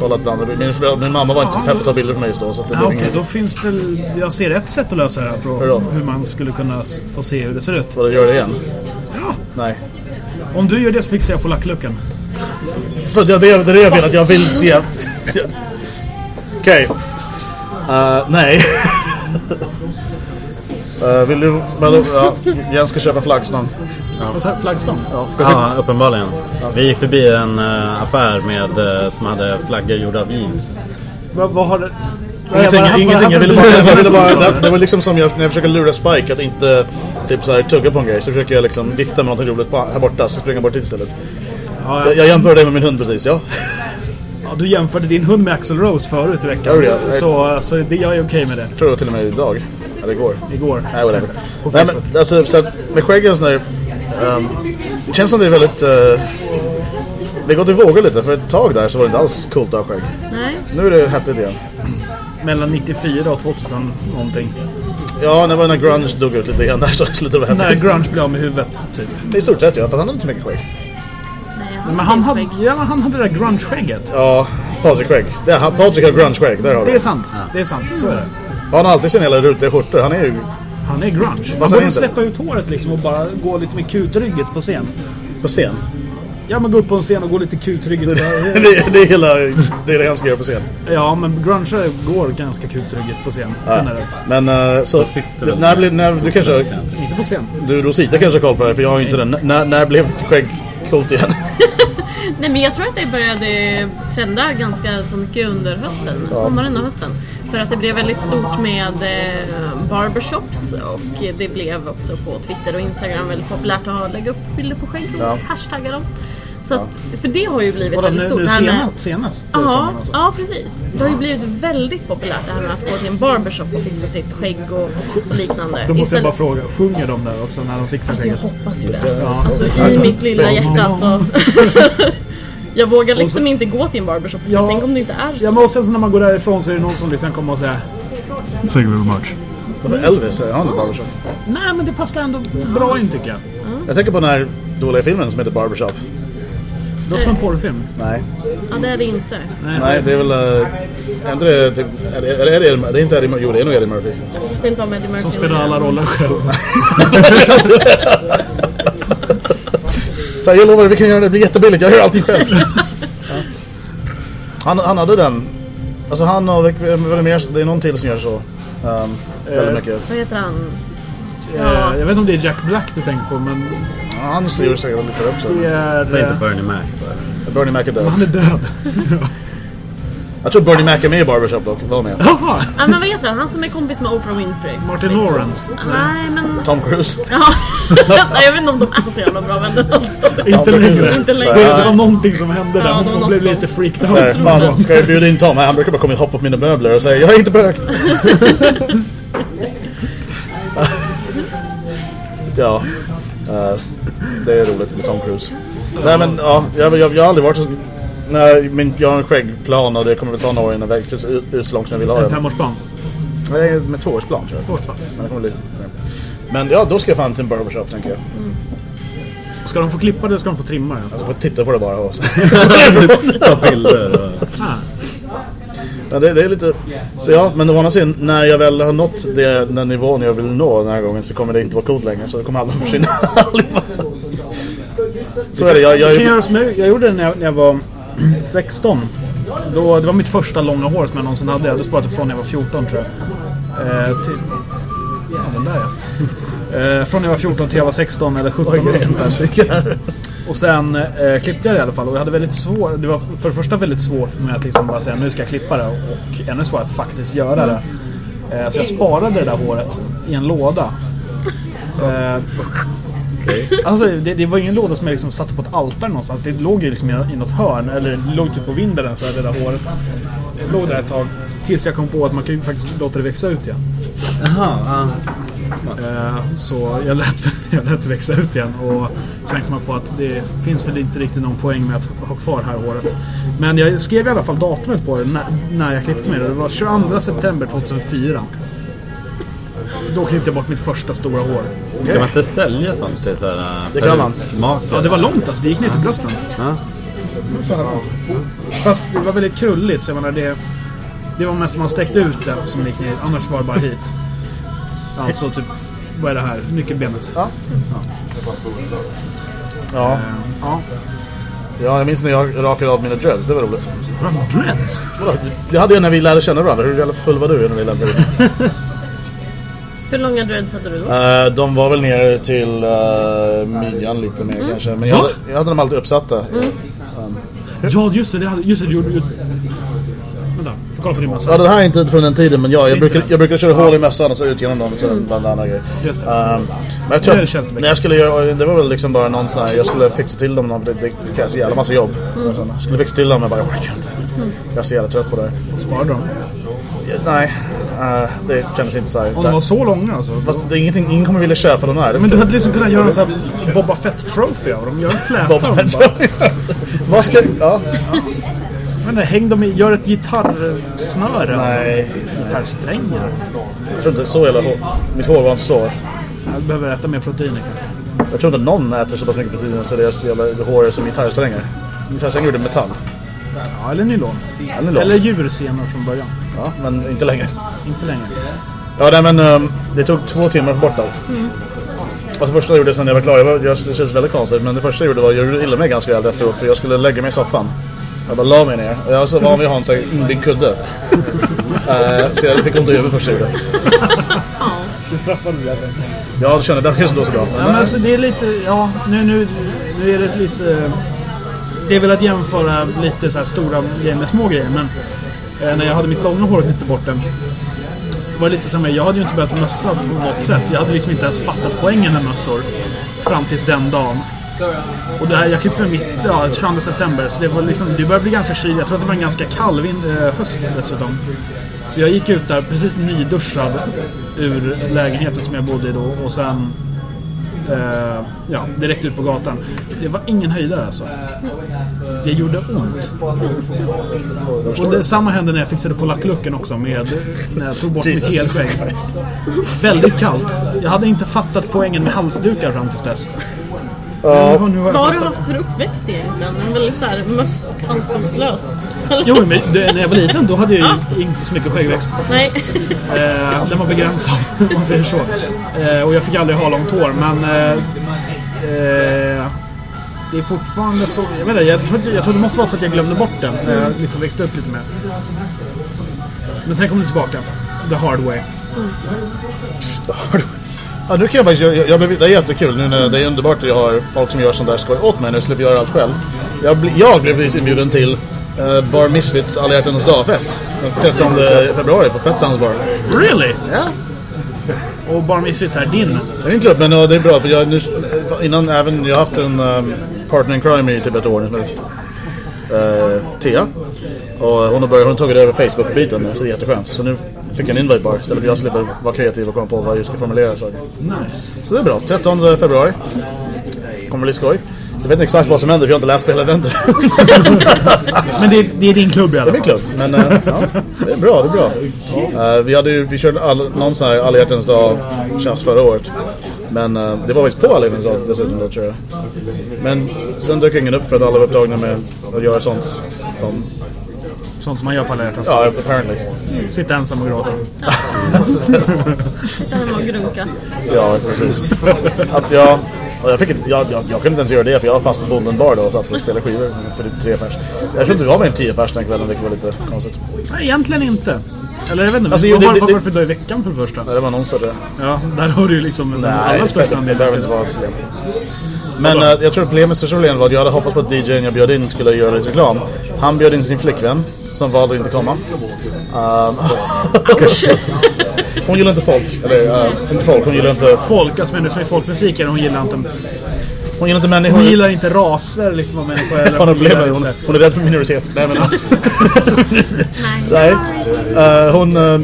kollat bland min, min mamma var inte så pepp att ta bilder på mig just då. Så att det blev Okej, inget. då finns det... Jag ser ett sätt att lösa det här på. Hur då? Hur man skulle kunna få se hur det ser ut. Vad gör det igen? Ja. Nej. Om du gör det så fixar jag på lackluckan. För det, det, det är det jag vill, att jag vill se... Okej. Eh, nej. Eh, vill du... Men, ja, Jens ska köpa flaggstång. Så här, flaggstång. Ja, uppenbarligen. Vi gick förbi en eh, affär med, eh, som hade flaggor gjorda av jeans. Vad, vad har det... Ingenting, Vad- vad- ingenting. Jag vad- ville bara, jag ville bara, vad- det, det var liksom som jag, när jag försöker lura Spike att inte typ så här, tugga på en grej. Så försöker jag liksom vifta med något roligt på, här borta, så springer jag bort dit istället. Ja, Jag, jag jämför det med min hund precis, ja. Ja, du jämförde din hund med Axel Rose förut i veckan. Gjorde jag? Så, så det, jag är okej med det. Jag tror det var till och med idag. Eller igår. Igår. Nej, whatever. På Nej, men alltså, så att med skägg är en sån där... ehm, det känns som det är väldigt... Uh, det gått i vågor lite. För ett tag där så var det inte alls coolt att ha skägg. Nej. Nu är det häftigt igen. Mellan 94 och 2000 någonting. Ja, när, när grunge dog ut lite grann där så slutade det vara När häftigt. grunge blev av med huvudet, typ. I stort sett ja, för han hade inte så mycket skägg. Har Men han hade, ja, han hade det där grunge-skägget. Ja, Patrik skägg. Det är, han- Patrik har grunge-skägg, där har Det du. är sant. Det är sant. Så är det. Han har alltid sina hela rutiga skjortor. Han är ju Han är grunge. Man säger borde släppa ut håret liksom och bara gå lite med kutrygget på scen. på scen. Ja, men gå upp på en scen och gå lite kutrygget. det, är- det är hela det, är det han ska göra på scen. ja, men grunge går ganska kutrygget på scen. Ja. Men uh, så... sitter När, blir, när, du kanske... Inte på scen. Du Rosita kanske har koll på det, för jag har inte den. När, när blev skägg coolt igen? Nej men jag tror att det började trenda ganska så mycket under hösten, sommaren och hösten. För att det blev väldigt stort med eh, barbershops och det blev också på Twitter och Instagram väldigt populärt att lägga upp bilder på skägg och Ja. hashtagga dem. Så att, för det har ju blivit Vadå, väldigt nu, stort. nu här med- senast? senast Ja, alltså. ja, precis. Det har ju blivit väldigt populärt det här med att gå till en barbershop och fixa sitt skägg och, och liknande. Då måste jag Istället- bara fråga, sjunger de där också när de fixar Alltså jag skägget? hoppas ju det. Ja. Alltså i mitt lilla hjärta så... jag vågar liksom inte gå till en barbershop för Ja. tänk om det inte är så. Ja, men och sen så när man går därifrån så är det någon som liksom kommer och säger Thank you very much. Varför Elvis? Har han ett barbershop? Nej, men det passar ändå bra in tycker jag. Jag tänker på den här dåliga filmen som heter Barbershop. Låter som en porrfilm. Nej. Ja, det är det inte. Nej, det är väl... Är inte det typ... Är det, är det, det är inte Eddie Murphy. Jo, det är nog Eddie Murphy. Jag vet inte om Eddie Murphy Som spelar alla roller själv. Så jag lovar, vi kan göra det. Det blir jättebilligt. Jag gör allting själv. Ja. han, han hade den. Alltså han och... vad är det mer? Det är någon till som gör så. Um, väldigt mycket. Vad heter han? Eh, Jag vet inte om det är Jack Black du tänker på, men Ja, han ser ju säkert lite också. det är... Säg inte eh, Bernie Mac. Bernie Mac är död. Han är död. Jag tror Bernie Mac är med i Barbershop dock. Var med. Jaha! Ja, men vad heter han? Han som är kompis med Oprah Winfrey. Martin Liksom. Lawrence. Nej, men... Tom Cruise. Ja. Nej, jag vet inte om de är så jävla bra vänner alltså. Inte längre. Inte längre. Det, det var någonting som hände där. Ja, Hon blev som- lite freaked Så här, out. fan, ska jag bjuda in Tom? Han brukar bara komma och hoppa på mina möbler och säga jag är inte bög. ja, eh, det är roligt med Tom Cruise. Nej men ja, jag, jag, jag har aldrig varit så... När min, jag har en skäggplan och det kommer väl ta några år innan jag växer ut, ut så långt som jag vill ha En det. femårsplan. Nej, med tvåårsplan tror jag. Tvåårsplan. Men, det kommer bli, men ja, då ska jag fan till en barbershop tänker jag. Ska de få klippa det eller ska de få trimma det? Alltså, får titta på det bara. Och så. Ta bilder och... Ah, Men det, det är lite... Så ja, men å andra sidan, när jag väl har nått det, den nivån jag vill nå den här gången så kommer det inte vara coolt längre. Så det kommer alla försvinna. allihopa. Så är det. Jag, jag, jag, jag, jag, jag gjorde det när jag, när jag var 16. Då, det var mitt första långa hår som jag någonsin hade. Jag hade sparat det från när jag var 14 tror jag. Eh, till, ja, den där ja. Eh, från när jag var 14 till jag var 16 eller 17. eller sånt där. Och sen eh, klippte jag det i alla fall och jag hade väldigt svårt, det var för det första väldigt svårt med att liksom bara säga nu ska jag klippa det och ännu svårare att faktiskt göra det. Eh, så jag sparade det där håret i en låda. Alltså det, det var ingen låda som jag liksom satte på ett altare någonstans. Det låg ju liksom i, i något hörn eller låg typ på vinden så här, det där håret. Det låg där ett tag. Tills jag kom på att man kan ju faktiskt låta det växa ut igen. Jaha, ja. Eh, så jag lät, jag lät det växa ut igen och sen kom jag på att det finns väl inte riktigt någon poäng med att ha kvar det här håret. Men jag skrev i alla fall datumet på det när, när jag klippte mig. Det var 22 september 2004. Då klippte jag bort mitt första stora hår. Kan man inte sälja sånt till såhär... Det kan man. Ja, det var långt alltså. Det gick ner till brösten. Ja. Fast det var väldigt krulligt, så jag menar det... Det var mest man sträckte ut det som gick ner. Annars var det bara hit. Alltså typ... Vad är det här? Nyckelbenet. Ja. Ja. Ja. ja, jag minns när jag rakade av mina dreads. Det var roligt. Dreads? Det hade jag när vi lärde känna varandra. Hur jävla full var du när vi lärde varandra? Hur långa dreads hade du då? Eh, de var väl ner till uh, midjan lite mer kanske. Men jag hade, jag hade dem alltid uppsatta. Ja, just det. hade, just det, du gjorde... du- Vänta, får kolla på din mössa. Ja, det här är inte från den tiden, men ja, jag brukar, jag brukar köra hål i mössan och så ut genom dem och så bland andra grejer. Just det. Ehm, men jag tror Det känns det när jag skulle göra, det var väl liksom bara någon sån här, jag skulle fixa till dem, det, det, det krävs en jävla massa jobb. Jag skulle fixa till dem, jag bara, jag orkar inte. Jag är så jävla trött på det här. Sparade dem. Nej, eh, det kändes inte så här. Om de var så långa alltså. Fast det är ingenting, ingen kommer vilja köpa de här. Men du hade liksom kunnat göra en sån här Boba Fett Trophy av dem. Gör en fläta Boba Fett bara. Vad ska... Ja. Men nej, häng dem i, gör ett gitarrsnöre. Nej, Gitarrsträngar. jag tror inte så jävla hår. Mitt hår var inte så. Jag behöver äta mer proteiner kanske. Jag tror inte någon äter så pass mycket protein så deras jävla hår är som gitarrsträngar. Gitarrsträngar gjorde metall. Ja, eller nylon. Eller nylon. Eller djursenor från början. Ja, men inte längre. Inte längre. Ja, nej, men um, det tog två timmar att få bort allt. Alltså det första jag gjorde sen jag var klar, jag var, jag, det känns väldigt konstigt, men det första jag gjorde var att jag gjorde illa mig ganska rejält efteråt för jag skulle lägga mig i soffan. Jag bara la mig ner och jag var så van vid att ha en sån här inbyggd kudde. Eh, så jag fick ont i huvudet första jag gjorde. Det straffades alltså. Ja, då kände jag det kanske inte så bra. Ja, men alltså det är lite, ja, nu, nu, nu är det lite... Det är väl att jämföra lite så här stora grejer med små grejer, men eh, när jag hade mitt långa hår och bort den var det lite som, jag hade ju inte börjat mössa på något sätt. Jag hade liksom inte ens fattat poängen med mössor fram tills den dagen. Och det här, jag klippte mig mitt, ja, 22 september, så det var liksom, det började bli ganska kyligt. Jag tror att det var en ganska kall vind, eh, höst dessutom. Så jag gick ut där precis nyduschad ur lägenheten som jag bodde i då och sen eh, ja, direkt ut på gatan. Det var ingen höjdare alltså. Det gjorde ont. Och detsamma hände när jag fixade på lacklucken också med när jag tog bort mitt Jesus helsvägg. Väldigt kallt. Jag hade inte fattat poängen med halsdukar fram tills dess. Jag Vad har du haft för uppväxt egentligen? En väldigt såhär möss och anståndslös. Jo, men det, när jag var liten då hade jag ju inte så mycket skäggväxt. Nej. Eh, den var begränsad, om man säger så. Eh, och jag fick aldrig ha långt hår, men... Eh, eh, det är fortfarande så... Jag vet inte, jag tror, jag tror det måste vara så att jag glömde bort den när jag liksom växte upp lite mer. Men sen kom det tillbaka. The hard way. Ja, nu kan jag faktiskt, jag, jag, det är jättekul nu när det är underbart att jag har folk som gör sånt där skoj åt mig nu slipper jag göra allt själv. Jag, bli, jag blev precis inbjuden till eh, Bar Misfits alla hjärtans dagfest den 13 februari på Fett Sounds Bar. Really? Ja, Och Bar Misfits är din. det är en klubb men ja, det är bra för jag, nu, innan även, jag har haft en um, partner in crime i typ ett år uh, Thea. Och hon har, börjat, hon har tagit över Facebook-biten nu så det är jätteskönt. Så nu fick jag en invite bar istället för att jag slipper vara kreativ och komma på vad jag ska formulera saker. Så det är bra. 13 februari. Kommer bli skoj. Jag vet inte exakt vad som händer för jag har inte läst på hela eventet. Men det är, det är din klubb i alla Det är min fall. klubb. Men eh, ja, det är bra, det är bra. Eh, vi, hade ju, vi körde all, någon sån här alla hjärtans dag tjafs förra året. Men eh, det var faktiskt på alla dag dessutom då tror jag. Men sen dök ingen upp för att alla var upptagna med att göra sånt. Som, Sånt som man gör på alla hjärtans ja, apparently. Sitta ensam och gråta. Sitta hemma och grunka. Ja, precis. Att jag, och jag, fick, inte- jag, jag, jag kunde inte ens göra det för jag var fast på Bonden bar då och satt och spelade skivor för typ tre pers. Jag tror inte vi var mer än tio pers den kvällen vilket var lite konstigt. Nej, egentligen inte. Eller jag vet inte, Alltså, vad, det- var, det- var det det- för dag i veckan för det första? Nej, det var någon större. Ja, där har du ju liksom den Nej, allra det, största det, det behöver inte vara problem. Men eh, jag tror problemet, största problemet var att jag hade hoppats på att DJn jag bjöd in skulle göra lite reklam. Han bjöd in sin flickvän som valde att inte komma. Um, hon gillar inte folk. Eller uh, inte folk, hon gillar inte, Folk, alltså människor som är folkmusiken, hon gillar inte... hon gillar inte människor. Hon gillar inte raser liksom av människor. Eller Hon, hon gillar hon, hon är rädd för minoritet. Nej, men, Nej. Eh, hon, eh,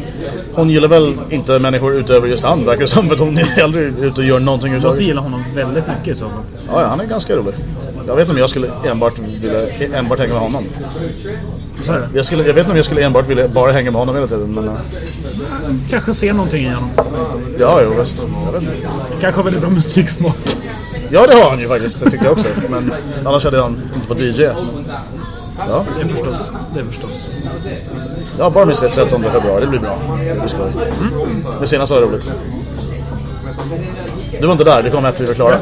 hon gillar väl inte människor utöver just han verkar som. För att hon är aldrig ute och gör någonting utöver. gilla honom väldigt mycket så. Ja, ja, han är ganska rolig. Jag vet inte om jag skulle enbart vilja enbart hänga med honom. Jag, skulle, jag vet inte om jag skulle enbart vilja bara hänga med honom hela tiden. Men, äh, kanske se någonting i honom. ja, jo, visst. Jag vet inte. Kanske väldigt bra musiksmak. Ja, det har han ju faktiskt. Det tycker jag också. Men annars hade han inte fått DJ. Ja, Det är förstås. Det är förstås. ja bara minst 13 februari. Det blir bra. Det blir skoj. Det senaste var roligt. Du var inte där. Det kom efter vi var klara.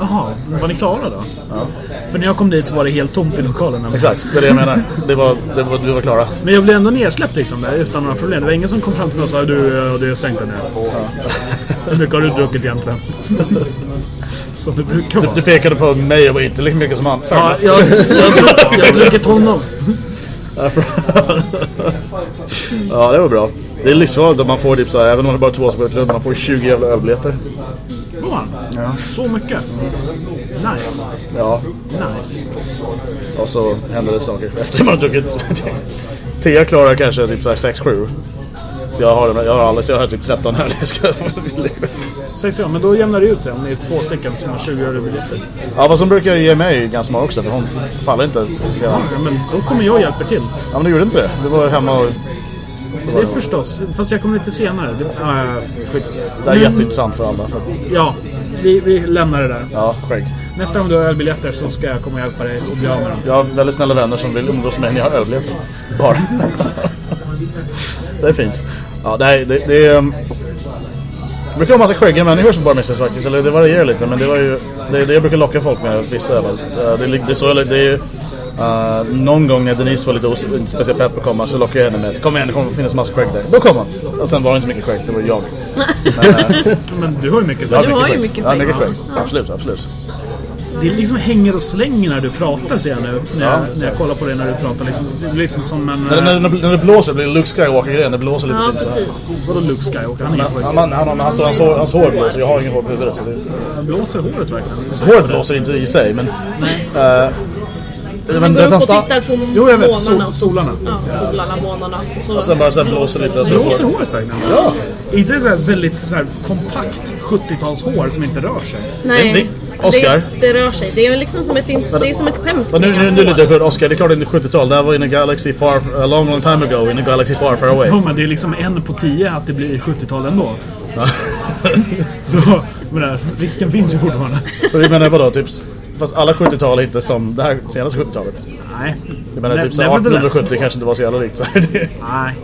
Jaha, var ni klara då? Ja. För när jag kom dit så var det helt tomt i lokalen. Exakt, det är det jag menar. Det var, det var, du var klara. Men jag blev ändå nersläppt liksom där utan några problem. Det var ingen som kom fram till mig och sa du, ja, det är stängt där nere. Hur mycket har du druckit egentligen? Som det brukar vara. Du pekade på mig och var inte lika mycket som han. Ja, jag, jag, jag har druckit honom. Ja, det var bra. Det är livsfarligt att man får typ så här, även om det bara är två som går runt, man får 20 jävla ölbiljetter. Får man? Så mycket? Nice. Ja, Nice. och så händer det saker efter man har druckit. Tia klarar kanske typ så här 6-7. Så jag har, jag har alldeles, jag har typ 13 öl. Jag ska... Sägs jag, men då jämnar det ut sig om ni är två stycken som har 20 euro biljetter. Ja, vad som brukar ge mig ganska många också, för hon pallar inte. Ja, Ja, men då kommer jag och hjälper till. men du gjorde inte det. Du var hemma och... Det är förstås. Fast jag kommer lite senare. Det, ja, Skit. Det är jätteintressant för alla. För ja, vi, vi lämnar det där. ja, skägg. Nästa gång du har ölbiljetter så ska jag komma och hjälpa dig att bli av med dem. Jag har väldigt snälla vänner som vill umgås med mig när jag har ölbiljetter. Bara. det är fint. Ja, det, är, det, det är... um, Det brukar vara massa skäggiga människor som bara missar faktiskt. Eller det varierar lite. Men det var ju... Det det jag brukar locka folk med. Vissa i alla. Eh, Det, det så... Det är ju... Uh, någon gång när Denise var lite inte speciellt pepp att komma så lockade jag henne med att kom igen, det kommer finnas massa skägg där. Då kom hon. Och sen var det inte mycket skägg, det var jag. Men, eh, Men du har ju mycket. jag Du har ju skägg. mycket Ja, skägg. mycket skägg. Ja. Absolut, absolut. Det liksom hänger och slänger när du pratar ser jag nu. När jag, Ja, när jag kollar på dig när du pratar. Liksom, det blir liksom som en... När, eh, när, när det blåser blir det Luke Skywalker-grejen. Det blåser lite Ja, fint så här. precis. Vadå Luke Skywalker? Han är Han, helt han, han, han, hans, hans, hans hår blåser, jag har ingen hår på huvudet. Så det, Han blåser håret verkligen. håret blåser inte i sig, men... Uh, Man men går det upp och sta- tittar på Jo, jag vet. månarna. Sol, så- solarna. Ja, solarna, månarna. Och så, Och sen bara så blåser lite. Så Blåser får, håret verkligen? Ja. Inte det så här väldigt så här kompakt 70-talshår som inte rör sig? Nej, det- Oscar? Det, det rör sig. Det är liksom som ett, det är som ett skämt men nu, nu, nu lite upprörd. Oscar, det är klart det är 70-tal. Det här var in a galaxy far, a long, long time ago. In a galaxy far, far away. Jo, men det är liksom en på tio att det blir 70-tal ändå. så, men där, risken finns ju fortfarande. Och jag menar vadå, typ... Fast alla 70-tal är inte som det här senaste 70-talet. Nej. Jag menar Ne- typ så här nevertheless. 1870 kanske inte var så jävla likt. Så här, det, Nej.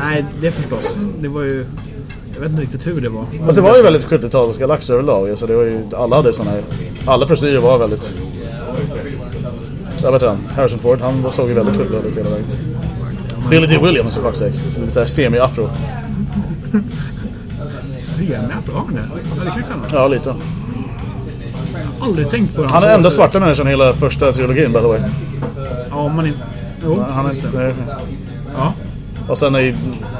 Nej, det förstås. Det var ju... Jag vet inte riktigt hur det var. Fast det var ju väldigt 70-talsgalaxer överlag. Alltså det var ju, alla hade såna här... Alla frisyrer var väldigt... Jag vet inte, Harrison Ford, han såg ju väldigt 70 ut hela vägen. Billy D. Williams för fuck's sake. Så Lite semi-afro. Semiafro, har han det? Ja, det kanske han har. Ja, lite. Aldrig tänkt på det. Han är enda svarta människan i hela första trilogin by the way. Ja, inte... Jo, Han är, det. Ja. och sen i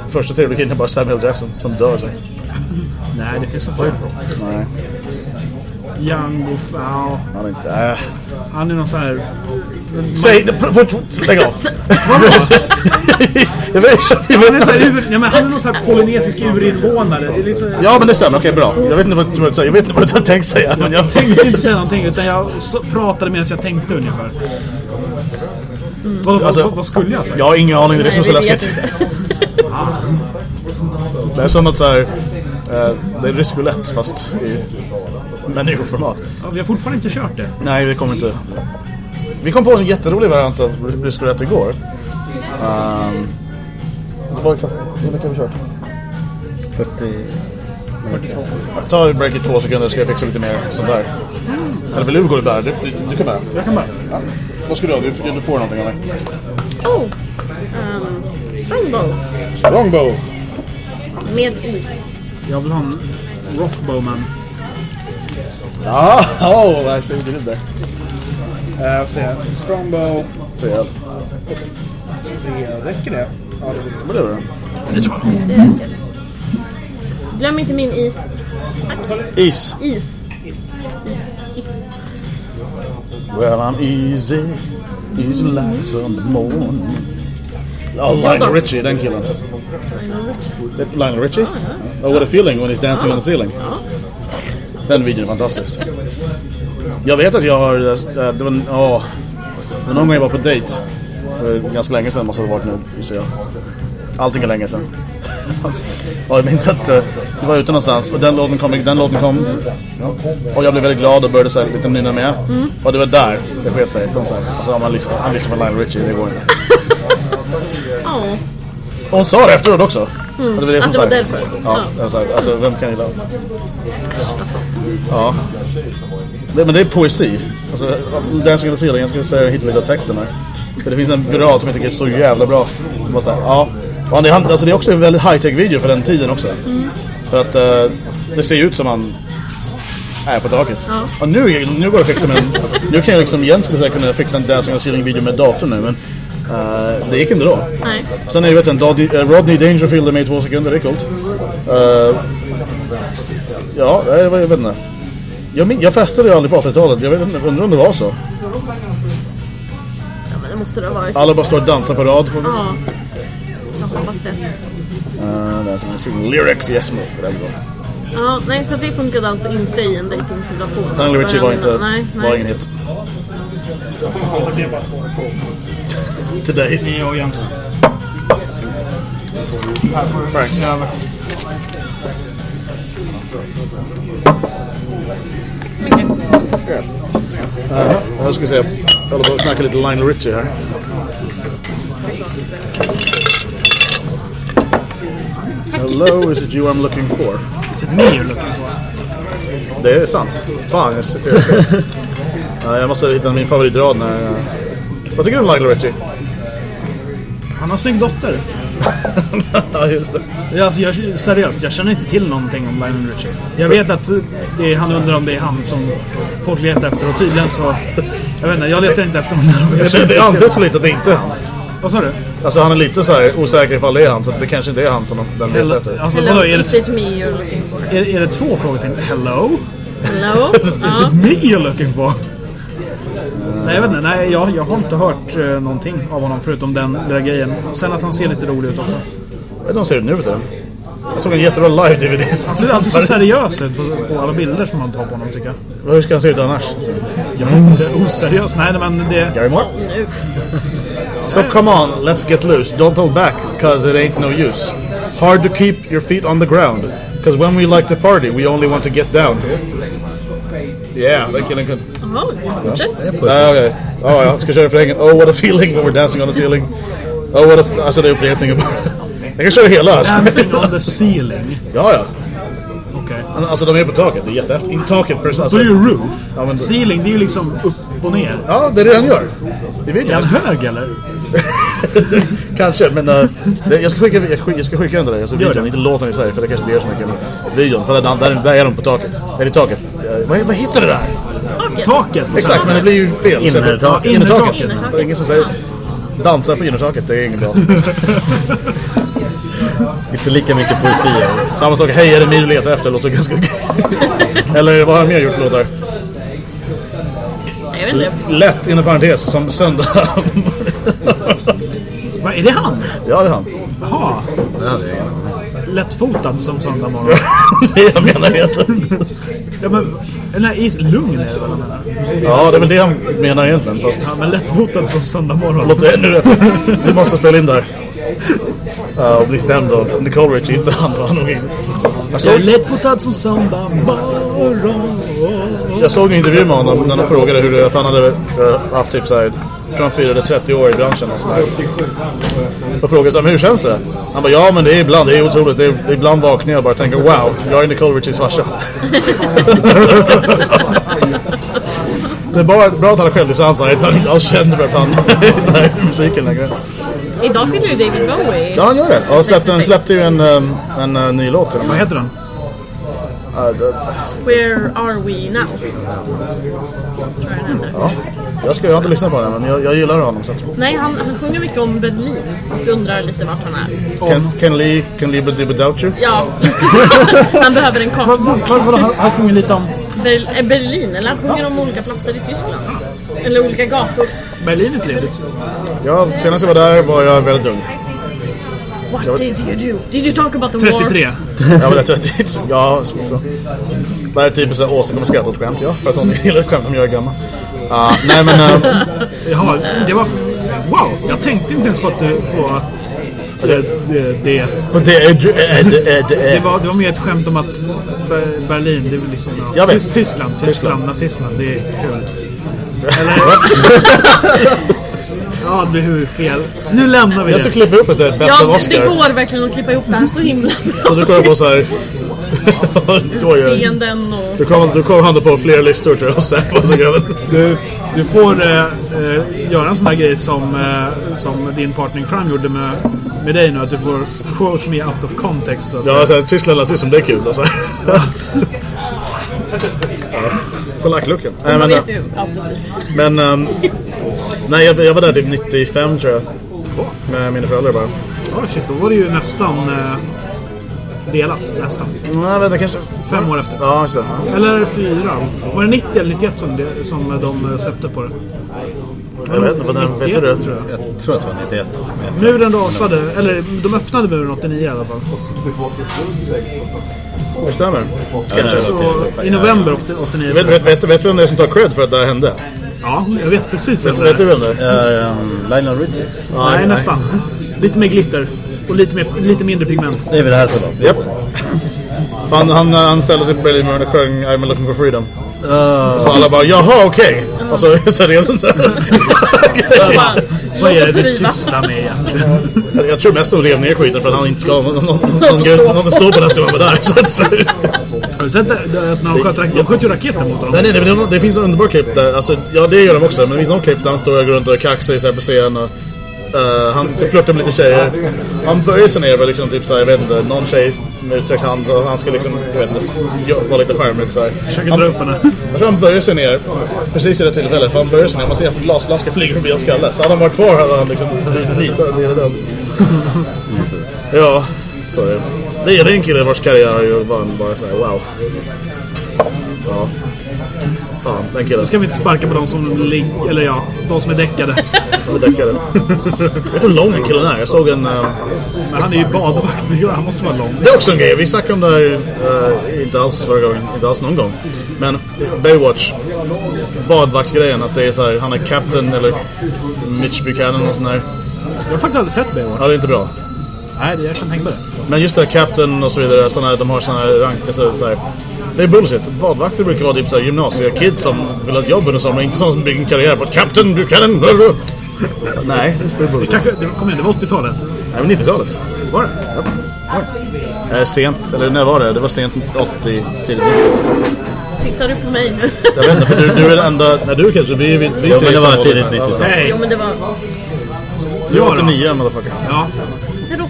första trilogin är det bara Samuel Jackson som dör sen. Nej, det finns så få. Nej, Django, ja. han är inte... Äh. Han är någon sån här... Säg... fort- Lägg av! jag vet, jag Han är, vet, så här, ur, ja, men han är någon sån här polynesisk urinvånare. Liksom, Ja men det stämmer, okej bra. Jag vet inte vad, vad, jag vet inte vad du har tänkt säga. Men jag Jag tänkte inte säga någonting utan jag så, pratade medan jag tänkte ungefär. Vad, Alltså- vad, vad skulle jag säga? Jag har ingen aning, det är det som är så läskigt. inte. Det är som att så här, eh, det är rysk roulette fast i människoformat. Ja, vi har fortfarande inte kört det. Nej, vi kommer inte... Vi kom på en jätterolig variant av rysk roulette igår. Um, det var klart. Hur mycket har vi kört? 40... Ta break i två sekunder så ska jag fixa lite mer sånt där. Eller vill du gå och bära? Du, du, kan bära. Jag kan bara... Ja. Vad ska du ha? Du, du får någonting av mig. Oh! Um, strongbow. Strongbow! Med is. Jag vill ha en Rothbowman. Ah, oh, I see what you did there. Jag får säga Strongbow. Så jag... Räcker det? Ja, Vad är det det tror jag. Glöm inte min is. Is. Is. Is. Is. Well, I'm easy. Easy life on the morning. Oh, ja, Lionel? Richie, den killen. Lionel Richie? Oh, what a feeling when he's dancing on the ceiling. Ja. Den videon är fantastisk. Jag vet att jag har... äh, Det var, var någon gång jag var på dejt. För ganska länge sedan måste det ha varit nu, gissar jag. Allting är länge sedan. och jag minns att uh, vi var ute någonstans och den låten kom. Den låten kom ja. Och jag blev väldigt glad och började så här, lite nynna med. Och det var där det sket sig. De så här, alltså, han lyssnar han lyssnar på Lionel Richie, det går inte. Hon sa det efteråt också. Och det var det som Att det var därför? Ja, Ja. här, alltså vem kan gilla allt? Ja. Det, men det är poesi. Alltså, Dancing on the ceiling, jag skulle säga hitta lite av texten här. För det finns en viral som jag tycker är så jävla bra. Var så här, ja. Han, alltså det är också en väldigt high-tech video för den tiden också. För att eh, det ser ut som han är på taket. Ja. Och nu, nu går det att fixa med en, Nu kan jag liksom igen skulle säga kunna fixa en Dancing on the ceiling video med datorn nu. Men det gick inte då. Nej. Sen är det vet en Rodney, eh, Rodney Dangerfield är med i två sekunder, det är coolt. Eh, ja, jag vet inte. Jag, jag festade ju aldrig på 80-talet, jag vet inte, undrar om det var så. Ja, men det måste det ha varit. Alla bara står och dansar på rad. Uh, Ja. Jag hoppas det. det är som en sing lyrics, yes move. Det är bra. Ja, nej, så det funkade alltså inte i en dejtingsituation. Lionel Richie var inte, Nej, var nej. ingen hit. På. Today. Ni och Jens. Thanks. Ja, Jag ska se, jag håller på att snacka lite Lionel Richie här. Hello, is it you I'm looking for? Is it me you're looking for? Det är sant. Fan, jag. Ja, Jag måste hitta min favoritrad när... jag- Vad tycker du om Lionel Richie? Han har en snygg dotter. ja, just det. Alltså, jag, seriöst, jag känner inte till någonting om Lionel Richie. Jag vet att det är, han undrar om det är han som folk letar efter och tydligen så... Jag vet inte, jag letar inte efter honom. Jag det antyds lite att det inte är han. Vad sa du? Alltså han är lite så här osäker ifall det är han, så det kanske inte är han som de- den letar efter. alltså, Hello, vadå, är, is det, it me you're looking for? är, är det två frågetecken? Hello? Hello? Is it me you're looking for? Nej, jag vet inte. Nej, jag, jag har inte hört eh, någonting av honom förutom den lilla grejen. Sen att han ser lite rolig ut också. Jag vet inte om han ser ut nu vet du. Jag såg en jättebra live-DVD. Han ser alltid så seriös ut på, på alla bilder som han tar på honom tycker jag. Hur ska han se ut annars? Jag är inte oseriös. Nej, men det... Gary Moore? So come on, let's get loose. Don't hold back, cause it ain't no use. Hard to keep your feet on the ground. Cause when we like to party, we only want to get down. Yeah, den killen kan... Jaha, fortsätt. Ja, okej. Ja, ja. Ska köra refrängen. Oh, what a feeling when we're dancing on the ceiling. Oh, what a... Alltså, det är upprepningen. Jag kan köra hela. Alltså. Dancing on the ceiling. Ja, ja. Okej. Alltså, de är på taket. Det är jättehäftigt. Inte taket, per se. Så Alltså, är det ju roof. Ja, men- Ceiling, det är ju liksom upp och ner. ja, det är det han gör. I Är videon. han hög eller? Kanske, men uh, jag, ska skicka, jag, jag ska skicka den till dig. Alltså, Gör videon, det. inte låten i sig, för det kanske inte gör så mycket. men Videon, för där, där, där är de på taket. Är det taket? Eh, vad, vad heter det där? Taket. Exakt, men det blir ju fel. Innertaket. Innertaket. Är ingen som säger dansar på innertaket, det är ingen bra. Inte lika mycket poesi. Samma sak, hej är det mig du letar efter, låter ganska Eller vad har jag mer gjort för låtar? Lätt, inom parentes, som söndag. Vad, är det han? ja, det är han. Jaha. Ja, det är... Lättfotad som söndag morgon. jag menar egentligen. Ja, men, nej, is lugn är det väl han menar? Ja, det är väl det han menar egentligen, fast Ja, men lättfotad som söndag morgon. låter ännu rätt. Du måste spela in där. Ja, och bli stämd av Nicole Richie, inte han. Han nog inte. Jag Jag såg, är lättfotad som söndag morgon. jag såg en intervju med honom när de frågade hur det, att han hade eh, haft typ såhär, jag tror han firade 30 år i branschen och sådär. Då frågade så här, hur känns det? Han bara, ja men det är ibland, det är otroligt. Det är, det är ibland vaknar jag och bara tänker, wow, jag är Nicole Richies farsa. det är bara bra att han har självdistans, han inte alls känner för att han är i musiken längre. Idag fyller ju David Bowie. Ja, han gör det. Och släppte, han släppte ju en, um, en, uh, ny låt och Vad heter den? Ja, Where are we now? Tror jag den heter. Ja, jag, ska, jag har inte lyssnat på den, men jag, jag gillar honom. Så att, Nej, han, han sjunger mycket om Berlin och undrar lite vart han är. Ken, Ken Lee, Ken Lee But Without You. Ja. Han behöver en vad, han, han sjunger lite om Ber- eh, Berlin, eller han sjunger om olika platser i Tyskland. Eller olika gator. Berlin är trevligt. Ja, senast jag var där var jag väldigt ung. What did you do? Did you talk about the war? 33. Jag var rätt rätt. Ja, det här är typiskt så här, Åsa kommer skratta åt skämt, ja. För att hon gillar skämt om jag är gammal. Ja, nej men... eh, Jaha, det var... Wow, jag tänkte inte ens på att du... På det, det, det, men det. Det. Det det det, var, det var mer ett skämt om att Ber- Berlin, det är liksom... Jag. Tys- Tyskland, Tyskland, Tyskland. nazismen, det är kul. Eller... ja, det blir hur fel. Nu lämnar vi Jag ska det. klippa upp istället bästa av Ja, det Oscar. går verkligen att klippa ihop det här så himla Så bra. du kommer få så här... Oj, oj. Seenden och... Du kommer, du kommer hamna på fler listor tror jag. På så grabben. Du, du får eh, eh, göra en sån här grej som, eh, som din partner crime gjorde med, med dig nu. Att du får quote me out of context. Så att Ja, så här, Tyskland nazism, det är kul. Och så här. ja, Polacklucken. Nej, Man men. Ja, precis. men ehm, nej, jag, jag var där typ 95 tror jag. Med mina föräldrar bara. Ja, shit, då var det ju nästan eh, delat. Nästan. Nej, inte, kanske... Fem år efter. Ja, just det. Eller fyra. Var det 90 eller 91 som, det, som de släppte på det? Jag vet inte, den- vet du det? 91, tror jag. Jag tror att det var 91. Muren rasade, eller de öppnade muren 89 i alla fall. Det stämmer. Kanske. Så, I november 80 89. Vet, vet, vet, vet du vem det är som tar cred för att det här hände? Ja, jag vet precis vem det vet du är. vem det är? Um, Lionel Richie. Nej, nästan. Lite mer glitter. Och lite, mer, lite mindre pigment. David Hasselhoff. Japp. Han, han, han ställde sig på Berlinmuren och sjöng I'm looking for freedom. Så alla bara jaha okej. Och så så redan så här. Vad är det du sysslar med egentligen? Jag- tror mest de rev ner skiten för att han inte ska ha någon, någon, någon, någon, någon stå på gång han var där. Så, att- så. Har du sett det, när de sköt, rak- de sköt ju raketer mot honom? Nej, nej, nej, det, finns en underbar klipp där, alltså, ja det gör de också, men det finns någon klipp där han står och går runt och kaxar sig på scen och eh, han flörtar med lite tjejer. Han börjar sig ner med liksom typ såhär, jag vet inte, någon tjej med utsträckt hand och han ska liksom, jag vet inte, vara lite charmig såhär. Försöker dra upp henne. Jag tror han börjar sig ner precis i det tillfället, för han börjar sig ner, man ser en glasflaska flyga förbi hans skalle. Så hade han varit kvar hade han liksom blivit död. Ja, så är det. Det är en kille vars karriär har ju bara, såhär, wow. Ja. Fan, den killen. Ska vi inte sparka på de som ligger, eller ja, de som är däckade. Han är däckare. Jag vet hur lång den killen är. Jag såg en... eh, Men han är ju badvakt, han måste vara lång. det är också en grej. Vi snackade om det här, eh, inte alls förra gången, inte alls någon gång. Men Baywatch, badvaktsgrejen, att det är så här, han är captain eller Mitch Buchanan och sån där. Jag har faktiskt aldrig sett Baywatch. Ja, det är inte bra. Nej, det- jag kan tänka mig det. Men just det, här, captain och så vidare, såna här, de har såna här rank, alltså, så här. Det är bullshit. Badvakter brukar vara typ så här gymnasiekids som vill ha ett jobb under sommaren, inte sådana som bygger en karriär på Captain Buchanan. Nej, det är Det bullshit. kanske, det, kom igen, det var 80-talet. Nej, men 90-talet. Var det? Eh, sent, eller när var det? Det var sent 80, tidigt 90. Tittar du på mig nu? Jag vet inte, för du, du är den enda... Nej, du kanske, vi, vi, vi Jo, men det var tidigt ålder. 90-tal. Nej. Jo men det var... Du Ja, då. 89, motherfucker. Ja,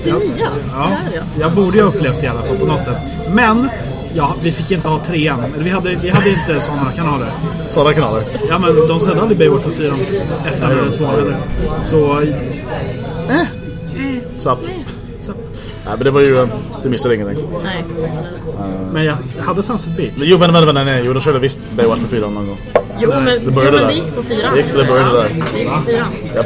89? Så ja. ja. Jag borde ju ha upplevt det i alla fall på något sätt. Men, ja, vi fick inte ha trean. Eller vi hade, vi hade inte sådana kanaler. Sådana kanaler. Ja, men de sände aldrig Baywatch på fyran. Ettan eller tvåan heller. Så, Sapp. Nej, men det var ju... eh, Du missade ingenting. Nej. men jag hade Sunset Beach. Jo, men vänta, vänta, nej. Jo, de körde visst Baywatch på fyran någon gång. Jo men det, jo, började men där. det gick på fyran. Det gick- det började ja, där. Det gick på fyran. Japp.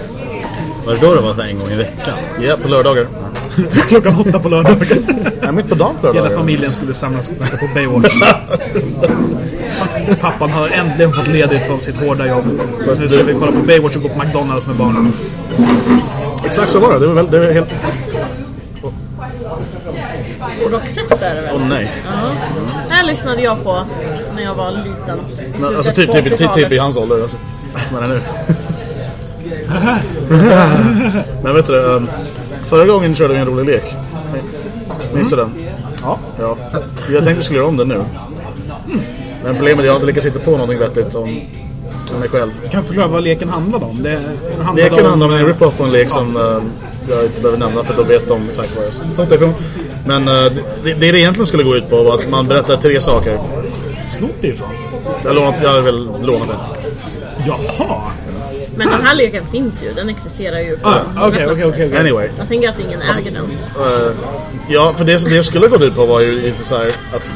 Var det då det var så en gång i veckan? Ja, på lördagar. Klockan åtta på lördagar. Nej, mitt på dagen på Hela familjen skulle samlas på Baywatch. Pappan har äntligen fått ledigt från sitt hårda jobb. Så nu ska vi kolla på Baywatch och gå på McDonalds med barnen. Exakt så var det. Det var, väl, det var helt... Och Roxette är det väl? Åh nej. Ja. Det här lyssnade jag på när jag var liten. Men, alltså typ, typ, typ, typ 80-talet. i hans ålder. Alltså. Men nu. Men vet du um, Förra gången körde vi en rolig lek. Minns du den? Ja. Ja. Jag tänkte vi skulle göra om den nu. Men problemet är att jag inte lyckats hitta på någonting vettigt om, om mig själv. Kan jag förklara vad leken handlade om? Det handlade Leken handlar om en rip-off på en lek som eh, jag inte behöver nämna för då vet de exakt vad jag sånt ifrån. Men eh, det, det det egentligen skulle gå ut på var att man berättar tre saker. Snott det ifrån? Jag lånat, jag har väl lånat det. Jaha! Men den här leken finns ju. Den existerar ju på Ah, många platser. okej, okej. Anyway. Jag tänker att ingen äger den. Eh, ja, för det, det jag skulle gå ut på var ju lite så här att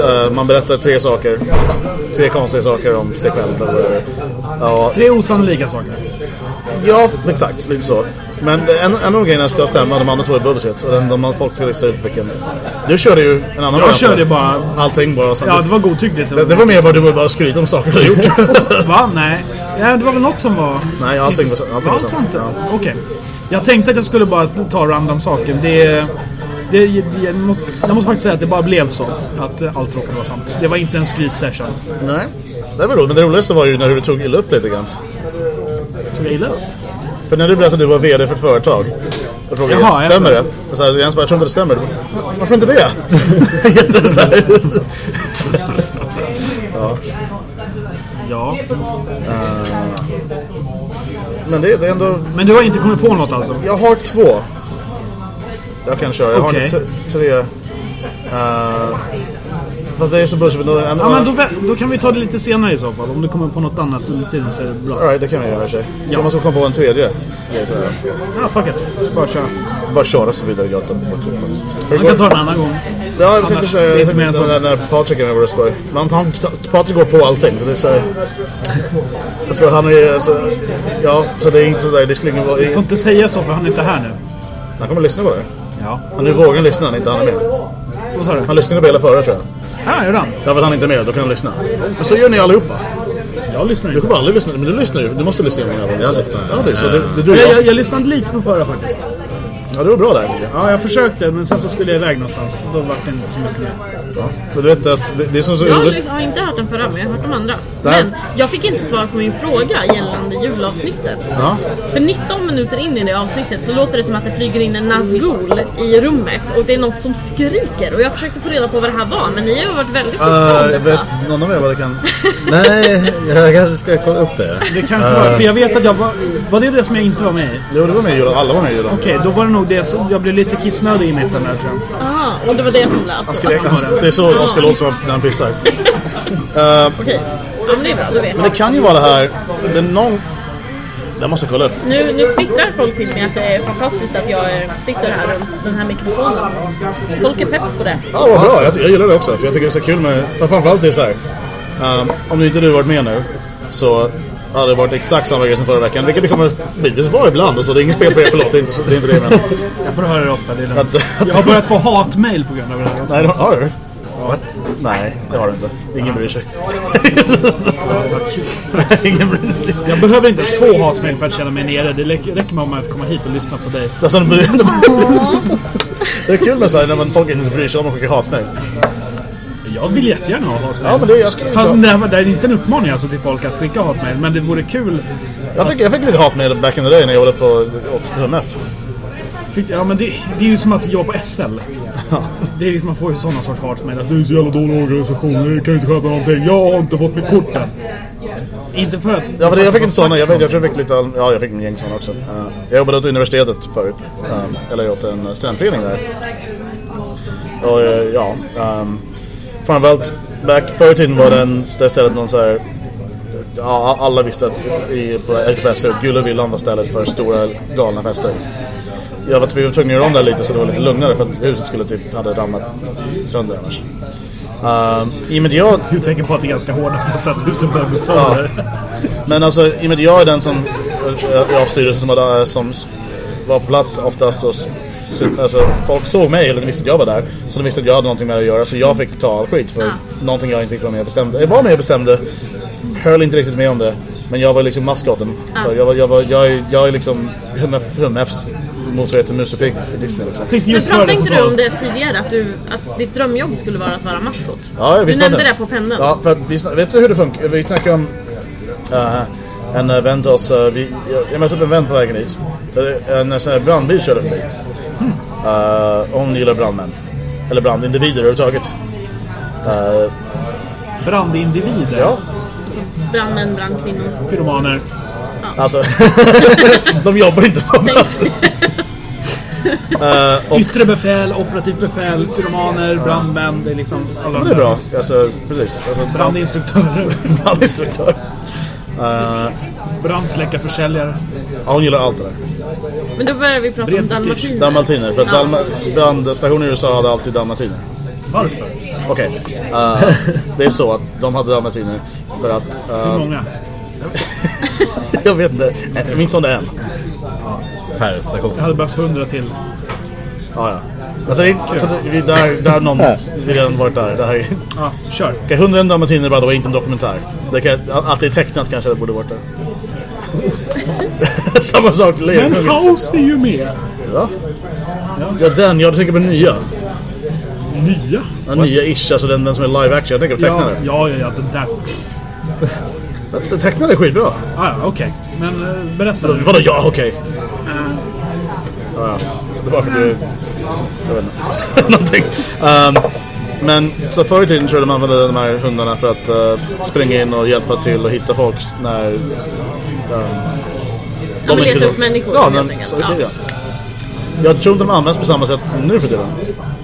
eh, man berättar tre saker. Tre konstiga saker om sig själv. Eller, ja, Tre osannolika saker. ja, exakt. Lite så. Men en, en av grejerna ska stämma, de andra två är bullshit. Och den, de, folk ska lista ut vilken. Du körde ju en annan Jag körde det. bara... Allting bara. Ja, det var godtyckligt. det, det var mer vad du bara skryta om saker du gjort. Va? Nej. Ja, det var väl något som var... Nej, allting var, allting var sant. sant? Ja. Okej. Jag tänkte att jag skulle bara ta random saker. Det, det, jag, måste, jag måste faktiskt säga att det bara blev så. Att allt råkade vara sant. Det var inte en skrytsession. Nej, det var roligt. Men det roligaste var ju när du tog illa upp lite grann. Tog jag illa upp? För när du berättade att du var VD för ett företag. Då frågade Jaha, jag, stämmer det? Och så här, Jens bara, jag tror inte det stämmer. Bara, Varför inte det? Jätte så här. Ja. Men det, det är ändå... Men du har inte kommit på något alltså? Jag har två. Jag kan köra. Jag Okej. har tre. Uh, fast det är så bullshit. men En, Ja, men då, då kan vi ta det lite senare i så fall. Om du kommer på något annat under tiden så är det bra. Alright, det kan vi göra i sig. Ja. Ja. Man ska komma på en tredje grej tror jag. Ja, fuck it. Bara kör. Bara köra så vidare gata. Man kan ta det en annan gång. Ja, jag tänkte Annars, säga, det är inte mer än tänkte så. när, när Patrik är med våra skoj. Men han, Patrik går på allting. Det är så här, så han är så, ja, så det är inte sådär, det skulle ingen vara, Du får inte säga så för han är inte här nu. han kommer lyssna på det. Ja. Han är vågen lyssna inte han är med. Vad sa du? Han lyssnade på hela förra tror jag. Ja, gör han. Ja, för han är inte med, då kan han lyssna. Men så gör ni allihopa. Jag lyssnar Du inte. kommer aldrig lyssna, men du lyssnar ju. Du måste lyssna mina Jag lyssnar. Ja, det är så. Det, det, du, Jag, ja. jag, jag lyssnade lite på förra faktiskt. ja, du var bra där jag. Ja, jag försökte, men sen så skulle jag iväg någonstans. Då var det inte så mycket mer. Men du vet att det, det är som så Jag har, roligt. har inte hört den förra, men jag har hört de andra. Men jag fick inte svar på min fråga gällande julavsnittet. Ja. För 19 minuter in i det avsnittet så låter det som att det flyger in en Nazgul i rummet och det är något som skriker. Och jag försökte få reda på vad det här var, men ni har varit väldigt tysta om Uh, detta. vet någon av er vad det kan... Nej, jag kanske ska kolla upp det. Det kanske var, för jag vet att jag var... Var det det som jag inte var med i? Jo, det var med i julen. Alla var med i julen. Okej, då var det nog det som... Jag blev lite kissnödig i mitten där tror jag. Aha, och det var det som lät. Han skrek, han, är så Oskar låter som när han pissar. Uh, Okej, ja, men det är bra, då vet men jag. det kan ju vara det här... Det är någon... Jag måste kolla upp. Nu, nu twittrar folk till mig att det är fantastiskt att jag eh, sitter här runt den här mikrofonen. Folk är pepp på det. Ja, vad bra. Jag, jag gillar det också. För jag tycker det är så kul med... För framförallt det är så här. ehm, om inte du varit med nu så hade det varit exakt samma grej som förra veckan. Vilket det kommer bitvis vara ibland. Och så det är inget fel på er, förlåt. Det är inte, så- det är inte det men... Jag får höra det ofta, det är lugnt. Att, Jag har börjat få hatmail på grund av det här också. Nej, det har du? Nej, det har du inte. Ingen bryr sig. Nej, Ingen bryr sig. Jag behöver inte ens få hatmail för att känna mig nere. Det räcker med om att komma hit och lyssna på dig. Alltså, de bryr, de bryr, det är kul med så här, när man, folk inte bryr sig om att skicka hatmejl. Jag vill jättegärna ha hatmail. Ja, men det, jag, skulle, Fast jag, det, är inte en uppmaning alltså till folk att skicka hatmail, men det vore kul. jag, fick, jag fick lite hatmejl back in the day när jag jobbade på HMF. Ja, men det, det är ju som att jobba på SL. Det är liksom, man får ju sådana sorts. Att det är så jävla dålig organisation, jag kan inte sköta någonting. Jag har inte fått mitt kort än. Inte för att... Ja, det, jag fick inte sådana. Jag, vet, jag tror jag fick lite... Ja, jag fick en gäng sådana också. Uh, jag jobbade åt universitetet förut. Um, eller åt en studentförening där. Och eh, ja... Um, framförallt, back förr i tiden var det en, det stället någon så här... Ja, alla visste att i, på Älvsjö, Gula Villan var stället för stora galna fester. Jag var tv- tvungen att göra om det lite så det var lite lugnare för att huset skulle typ, hade ramlat sönder annars. Um, I och med jag Du tänker på att det är ganska hårda fast att huset börjar bli Ja. sönder. Men alltså, i och med jag är den som av styrelsen som, var, som var på plats oftast och alltså, folk såg mig eller de visste att jag var där så de visste att jag hade någonting med att göra så jag fick ta all skit för Ja. någonting jag inte riktigt var med och bestämde. Jag var med och bestämde, höll inte riktigt med om det men jag var liksom maskoten. För Jag, var, jag, var, jag, är, jag är liksom HMF, HMFs motsvarighet till Musepigg för Disney liksom. Tänkte Men pratade inte du om det tidigare? Att, du, att ditt drömjobb skulle vara att vara maskot? Ja, du visst nämnde det på pendeln. Ja, för att vi vet du hur det funkar? Vi snackade om uh, en uh, vän till oss. Uh, vi, jag, jag mötte upp en vän på vägen hit. Uh, En sån här brandbil körde förbi. Uh, och hon gillar brandmän. Eller brandindivider överhuvudtaget. Uh, Brandindivider. ja, Alltså, brandmän, brandkvinnor. Pyromaner. Alltså. de jobbar inte på Sänks. uh, och, Yttre befäl, operativt befäl, pyromaner, brandmän. Det är liksom alla det är bra. Alltså, precis. Alltså, brand, Brandinstruktörer. brandinstruktör. Uh, Brandsläckarförsäljare. ja, hon gillar allt det där. Men då börjar vi prata om dalmatiner. Dalmatiner. För att dalma, brandstationer i USA hade alltid dalmatiner. Varför? Okej. Eh, det är så att de hade dalmatiner för att... eh, Hur många? jag vet inte. Jag minns om det är en. per station. Jag hade behövt 100 till. Ja, ja. Alltså, det, alltså det, vi, där, där någon vi redan varit där. Det här är, Ja, kör. okay, 100 dalmatiner by the way, inte en dokumentär. Det kan, att det är tecknat kanske det borde varit där. Samma sak, Men. House är ju med. Ja. ja, den. Jag tänker på nya. Nya? Ja, nya ish, alltså den, den som är live action. Jag tänker på tecknade. ja, ja, ja den där. Den, tecknade är skitbra. Ah, ja, okej. Men eh, berätta nu. Vadå ja, okej? Ja, ja. Så det var för du... Jag vet inte. Någonting. Ehm, men så förr i tiden tror jag de använde de här hundarna för att eh, springa in och hjälpa till och hitta folk när... Um, Ja, men leta upp människor, Ja, helt men, enkelt. ja. Jag tror inte de används på samma sätt nu för tiden.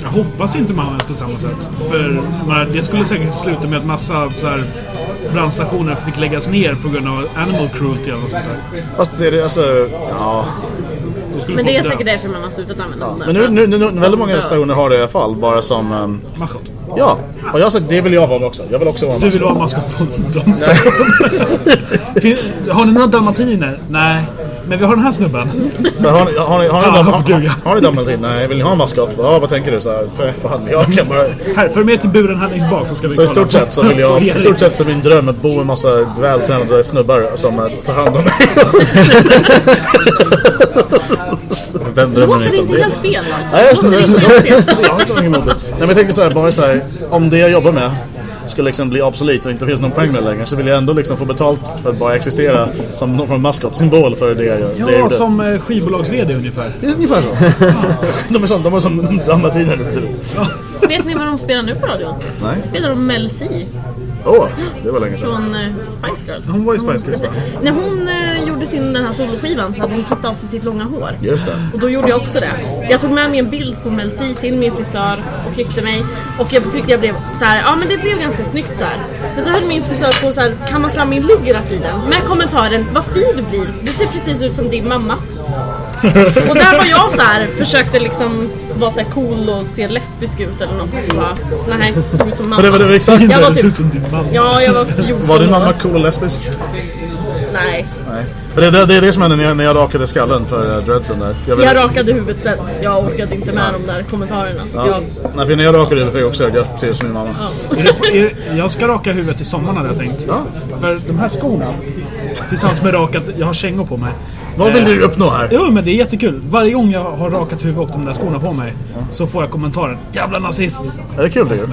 Jag hoppas inte man används på samma sätt. För man, det skulle säkert sluta med att massa så här, brandstationer fick läggas ner på grund av animal cruelty eller något sånt där. Fast det är alltså... Ja. Men det är säkert därför man har slutat använda dem. Men nu, nu, nu, nu väldigt många stationer har det i alla fall, bara som... ehm, Maskot. ja, och jag har sagt det vill jag vara också. Jag vill också vara Du vill vara maskot på en brandstation. Har ni några dalmatiner? Nej. Men vi har den här snubben. Så har ni, har ni, har ni, dam- har, ni dalmatin? Nej, vill ni ha en maskot? Ja, vad tänker du? Så här, för fan, jag kan bara... Här, följ med till buren här längst bak så ska vi Så i stort sett så vill jag, i stort sett så är min dröm att bo med en massa vältränade snubbar som tar hand om mig. Vem Det drömmer låter inte om det? helt fel alltså. Nej, jag, Det låter inte helt fel. jag, jag har inte något emot det. Nej, men jag tänker så här, bara så här, om det jag jobbar med skulle liksom bli obsolet och inte finns någon poäng med det längre så vill jag ändå liksom få betalt för att bara existera som någon form av maskotsymbol för det jag gör. det jag Ja, gjorde. som eh, skivbolags-VD ungefär. Det är ungefär så. De är som, de är som dalmatiner. Vet ni vad de spelar nu på radion? Nej. Spelar de Mel C Åh, det var länge sedan. från eh, Spice Girls. Hon var i Spice Girls, va? När hon eh, gjorde sin den här soloskivan så hade hon klippt av sig sitt långa hår. Just det. Och då gjorde jag också det. Jag tog med mig en bild på Mel C till min frisör och klippte mig. Och jag tyckte jag blev så här, ja men det blev ganska snyggt så här. Men så höll min frisör på så här, kamma fram min lugg hela tiden. Med kommentaren, vad fin du blir. Du ser precis ut som din mamma. och där var jag så här, försökte liksom vara så här cool och se lesbisk ut eller något. Så bara, nej, såg ut som mamma. För det var det var exakt... Jag var typ- ut som din mamma. Ja, jag var 14 Var din mamma cool och lesbisk? Nej. Nej. Det, det, det är det som hände när jag, när jag rakade skallen för uh, dreadsen där. Jag, Jag rakade huvudet sen. Jag orkade inte med de där kommentarerna. Så Ja. jag, Nej, för när jag rakade huvudet fick jag också ser ut som min mamma. Är det, är, jag ska raka huvudet i sommar hade jag tänkt. Ja. För de här skorna, tillsammans med rakat, jag har kängor på mig. Vad vill du uppnå här? Jo men det är jättekul. Varje gång jag har rakat huvudet och de där skorna på mig så får jag kommentaren Jävla nazist! Är det kul tycker du?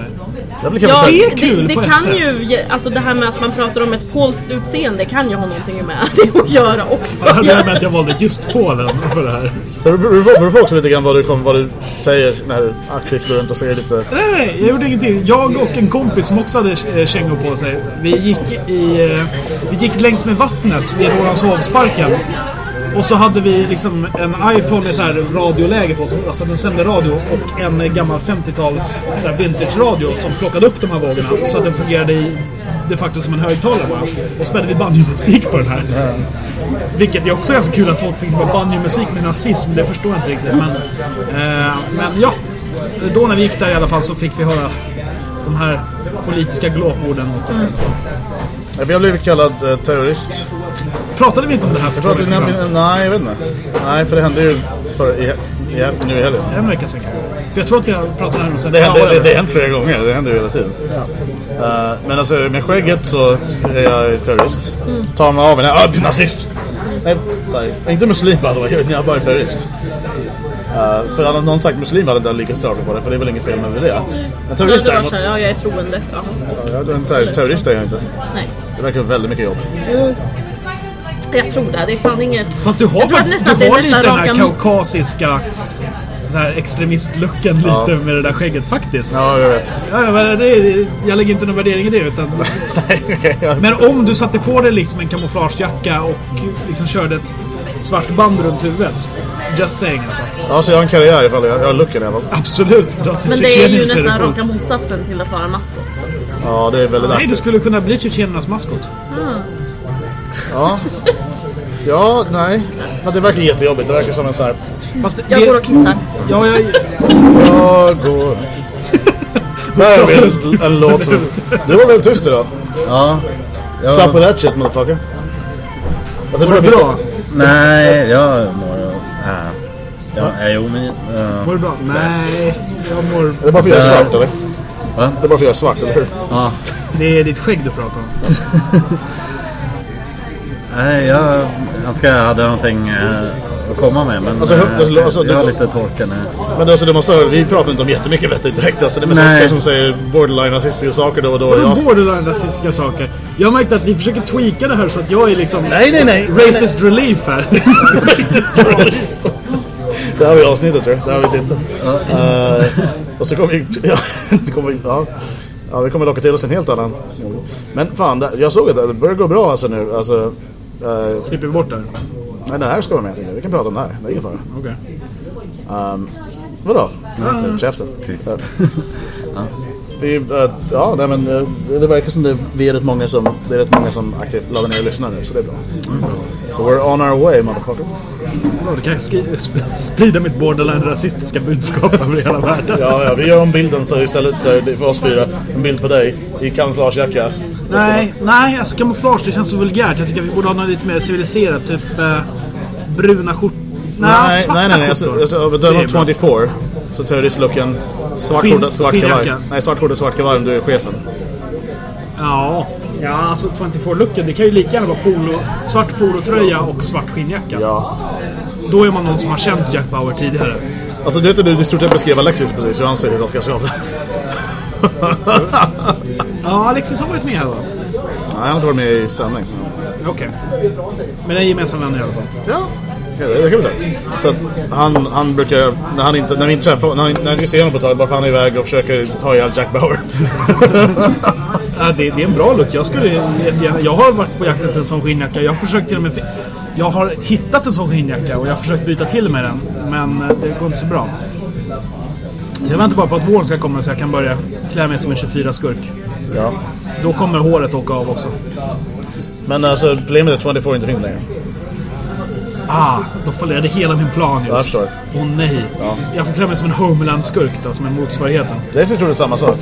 Det blir kul. ja, det är kul det, det kan sätt. ju, alltså det här med att man pratar om ett polskt utseende kan ju ha någonting med det att göra också. Jag hade med att jag valde just Polen för det här. Så det beror det på också lite grann vad du, kom, vad du säger när du aktivt går runt och säger lite... Nej, nej, jag gjorde ingenting. Jag och en kompis som också hade eh, kängor på sig. Vi gick, i, eh, vi gick längs med vattnet vid Rålambshovsparken. Och så hade vi liksom en iPhone med så här radioläge på. Alltså den sände radio och en gammal 50-tals så här vintage-radio som plockade upp de här vågorna. Så att den fungerade i, de facto som en högtalare bara. Och spelade vi banjomusik på den här. Vilket är också ganska kul att folk fick banjomusik med nazism. Det förstår jag inte riktigt. Men, eh, men ja, då när vi gick där i alla fall så fick vi höra de här politiska glåporden mot oss. Vi har blivit kallad eh, terrorist. Pratade vi inte om det här för två veckor sedan? nej, jag vet inte. Nej, för det hände ju för, i, i, nu i helgen. En vecka sedan. För jag tror att vi har pratat om det här sen. Det Ja, det händer flera gånger, det händer ju hela tiden. Eh, men alltså med skägget så är jag terrorist. Tar man av en, ah, nazist! Nej, här, inte muslim by the way, jag är bara terrorist. Uh, för hade någon sagt muslim hade inte lika stört på det, för det är väl inget fel med det. Men terrorist var däremot, här, ja jag är troende. Ja. ja, en ter- terrorist är jag inte. Nej. Det verkar väldigt mycket jobb. Jag tror det. Det är fan inget... Fast du har faktiskt nästan, du har lite den här raka... kaukasiska så här extremistlucken lite med det där skägget faktiskt. Ja, jag vet. Ja, men det är, jag lägger inte någon värdering i det utan ja. Men om du satte på dig liksom en kamouflagejacka och liksom körde ett svart band runt huvudet. Just saying alltså. Ja, så jag har en karriär ifall jag, jag har looken fall. Absolut. Men det är ju nästan raka motsatsen till att vara maskot. Så att... Ja, det är väldigt Nej, du skulle kunna bli tjetjenernas maskot. Ja. Ja, nej. Men det verkar jättejobbigt. Det verkar som en sån här... Fast Jag det- går och kissar. Ja, jag... Jag går... Där vi en, en låt som... Du var väldigt tyst idag. Ja. Stop with that shit motherfucker. Alltså, Går det bra? Nej, jag mår... Äh. Ja, eh, jo, men... eh, Mår du bra? Nej, jag mår... Är det bara för att jag är svart eller? Va? Det är bara för att jag är svart, eller hur? ja. Det är ditt skägg du pratar om. Nej, jag önskar jag hade någonting eh, att komma med. Men Alltså, eh, alltså, alltså, jag har lite torka nu. Men alltså, du måste höra, vi pratar inte om jättemycket vettigt direkt. Alltså, det är mest Nej. Oskar som säger borderline rasistiska saker då och då. Vadå Jag... borderline rasistiska saker? Jag har märkt att ni försöker tweaka det här så att jag är liksom Nej, nej, nej. racist relief här. Racist relief. Det här har vi avsnittet tror jag. Det här har vi titeln. Eh, och så kommer vi... Ja, det kommer, ja. ja, vi kommer locka till oss en helt annan. Men fan, jag såg att det börjar gå bra alltså nu. Alltså, eh, Klipper vi bort det här? nej, den här ska vara med jag. Vi kan prata om det här. Det är ingen fara. Okej. Um, vadå? Uh, Käften. Tyst. Uh, det, är, ja, nej, men uh, det verkar som det, vi är rätt många som, det är rätt många som aktivt laddar ner och lyssnar nu, så det är bra. So we're on our way, motherfucker. Bra, då kan sprida mitt borderline rasistiska budskap över hela världen. Ja, ja, vi gör om bilden så istället så det för oss fyra en bild på dig i kamouflagejacka. Nej, nej, alltså kamouflage det känns så vulgärt. Jag tycker vi borde ha något lite mer civiliserat. Typ eh, bruna skjortor. Nej, svarta nej, nej, nej. Alltså, alltså, av Det är döma bra. 24 så terroristlooken svart Skinn- svart kavaj. Nej, svart skjorta, svart kavaj om du är chefen. Ja, ja alltså 24-looken. Det kan ju lika gärna vara polo, svart polotröja och svart skinnjacka. Ja. Då är man någon som har känt Jack Bauer tidigare. Alltså du vet att du i stort sett beskrev Alexis precis hur han ser ut att jag ska ha det. Ja, Alexis har varit med här va? Nej, han har inte varit med i sändning. Okej. Men en gemensam vän i alla fall. Ja, det, det kan vi säga. Så att han, han brukar, när, han inte, när vi inte träffar, när, när vi ser honom på ett tag, bara för han är iväg och försöker ha ihjäl Jack Bauer. Ja, det, det är en bra look. Jag skulle jättegärna... Jag har varit på jakt efter en sån skinnjacka. Jag har försökt till och med... Jag har hittat en sån skinnjacka och jag har försökt byta till med den. Men eh, det går inte så bra. Så jag väntar bara på att våren ska komma så jag kan börja klä mig som en 24-skurk. ja. Då kommer håret åka av också. Men alltså, problemet är att 24 inte finns längre. Ah, då fallerade hela min plan just. Åh nej. Ja. Jag får klä mig som en Homeland-skurk då, som är motsvarigheten. Det är så troligt samma sak.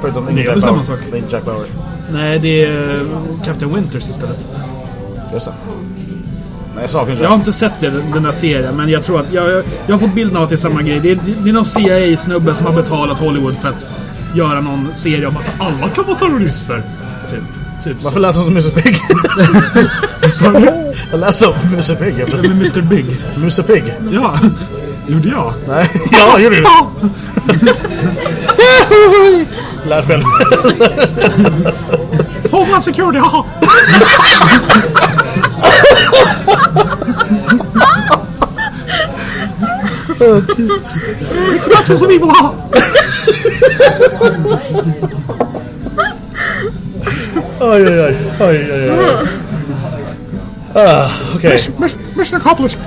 Förutom Det är väl samma sak. Det är inte Jack Bauer. Nej, det är eh, Captain Winters istället. Just det. Nej, jag Jag har inte sett det, den där serien, men jag tror att jag, jag, jag har fått bilden av att det är samma grej. Det är, det är någon CIA-snubbe som har betalat Hollywood för att göra någon serie om att alla kan vara terrorister. Typ. Typ så. Varför lät han som Musse Pigg? Jag läste upp Musse Pigg. plötsligt. Mr Big. Musse Pigg? Ja, gjorde jag. Nej. Ja, gjorde du? Ja! Lät själv. Homeland Security, haha! It's not som vi vill ha! Oj, oj, oj. oj, oj, oj. Ah, Okej, Mission accomplished!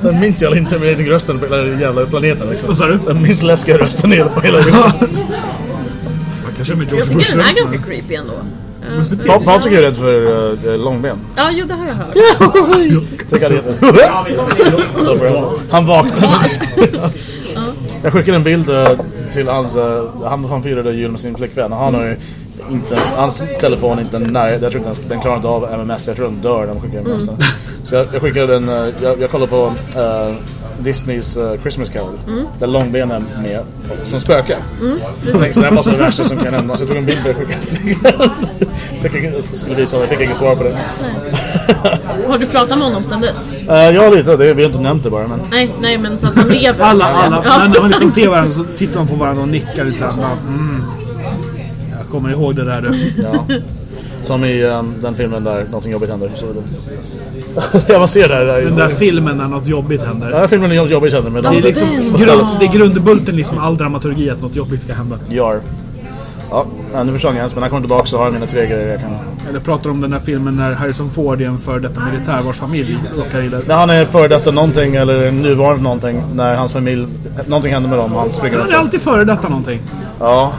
den minns jag inte med rösten på hela jävla planeten liksom. Vad sa du? Den minst läskiga rösten i hela- på hela jorden. Man kanske med Jag George tycker Bush den är ganska creepy ändå. Pa- Patrik är rädd för uh, långben. Ja, jo det har jag hört. Han vaknade. Jag skickade en bild eh, till hans... eh, han, han firade jul med sin flickvän och han har ju inte... Hans telefon inte nära... Jag tror inte ens den klarar inte av MMS. Jag tror den dör när man skickar MMS. den. Så jag, jag skickade en... eh, jag, jag kollade på eh, Disneys eh, Christmas Carol. Där långben är med som spöke. Jag tänkte, så det här måste vara det värsta som kan hända. Så jag tog en bild skulle visa, jag fick inget svar på det. Har du pratat med honom sen dess? Uh, ja, lite. Det, vi har inte nämnt det bara. Men... Nej, nej men så att han lever. Alla, alla. Ja. När man liksom ser varandra så tittar man på varandra och nickar lite bara, Mm. Jag kommer ihåg det där du. Ja. Som i um, den filmen där någonting jobbigt händer. Så det. ja, man ser det här. Den där filmen när något jobbigt händer. Ja, filmen är jobbigt händer. Men Det är, liksom grund, det är grundbulten liksom all dramaturgi att något jobbigt ska hända. Jar. Ja, ja, nu försvann jag ens. Men när jag kommer tillbaka så har jag mina tre grejer jag kan... Eller pratar om den där filmen när Harrison Ford är en för detta militär vars familj råkar illa ut. När han är före detta någonting eller nuvarande någonting. När hans familj... Någonting händer med dem. Han springer Han är alltid före detta någonting. Ja.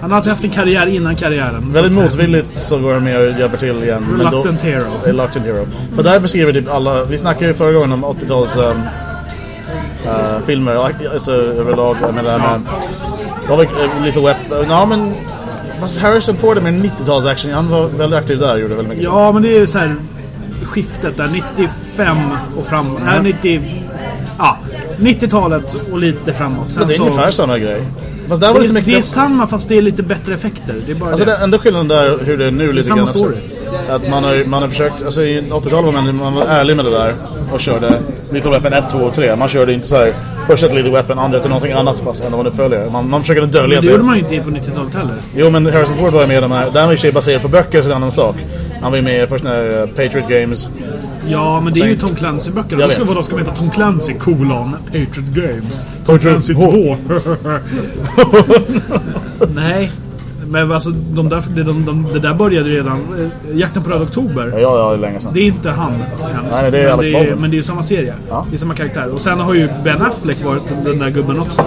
Han har haft en karriär innan karriären. så Väldigt säga. motvilligt så går de med och hjälper till igen. Men då- Reluctant hero. Reluctant Hero. För där beskriver typ alla... Vi snackade ju förra gången om 80-tals... Um, uh, filmer, alltså överlag. Jag menar, det med... Vad var uh, lite web... Ja, men... Fast Harrison Ford med 90-tals action. Han var väldigt aktiv där gjorde väldigt mycket. Ja, men det är så här skiftet där 95 och framåt. Nej, 90... Ja, 90-talet och lite framåt. Sen Men det är så, ungefär samma grej. Fast där var det, det, är, det är samma fast det är lite bättre effekter. Det är bara Alltså det. den enda skillnaden där hur det är nu lite samma grann story. Att man har, man har försökt, alltså i 80-talet var man, man var ärlig med det där och körde Little Weapon 1, 2 och 3. Man körde inte så här först ett Little Weapon, andra till någonting annat fast än vad det följer. Man, man försökte dölja Men det gjorde man ju inte på 90-talet heller. Jo men Harrison Ford var ju med i de här, det här var sig baserat på böcker så det är en annan sak. Han var ju med först när uh, Patriot Games. Ja, men det är ju Tom Clancy-böckerna. Då ska, vadå, ska man heta Tom Clancy kolon Patriot Games? Tom Clancy H. 2. Nej. Men alltså, de där, de, de, de, det där började redan... eh, Jakten på Röd Oktober. Ja, ja, ja, länge sedan. Det är inte han ens. Nej, det är men, det är, men det är ju samma serie. Ja. Det är samma karaktär. Och sen har ju Ben Affleck varit den där gubben också.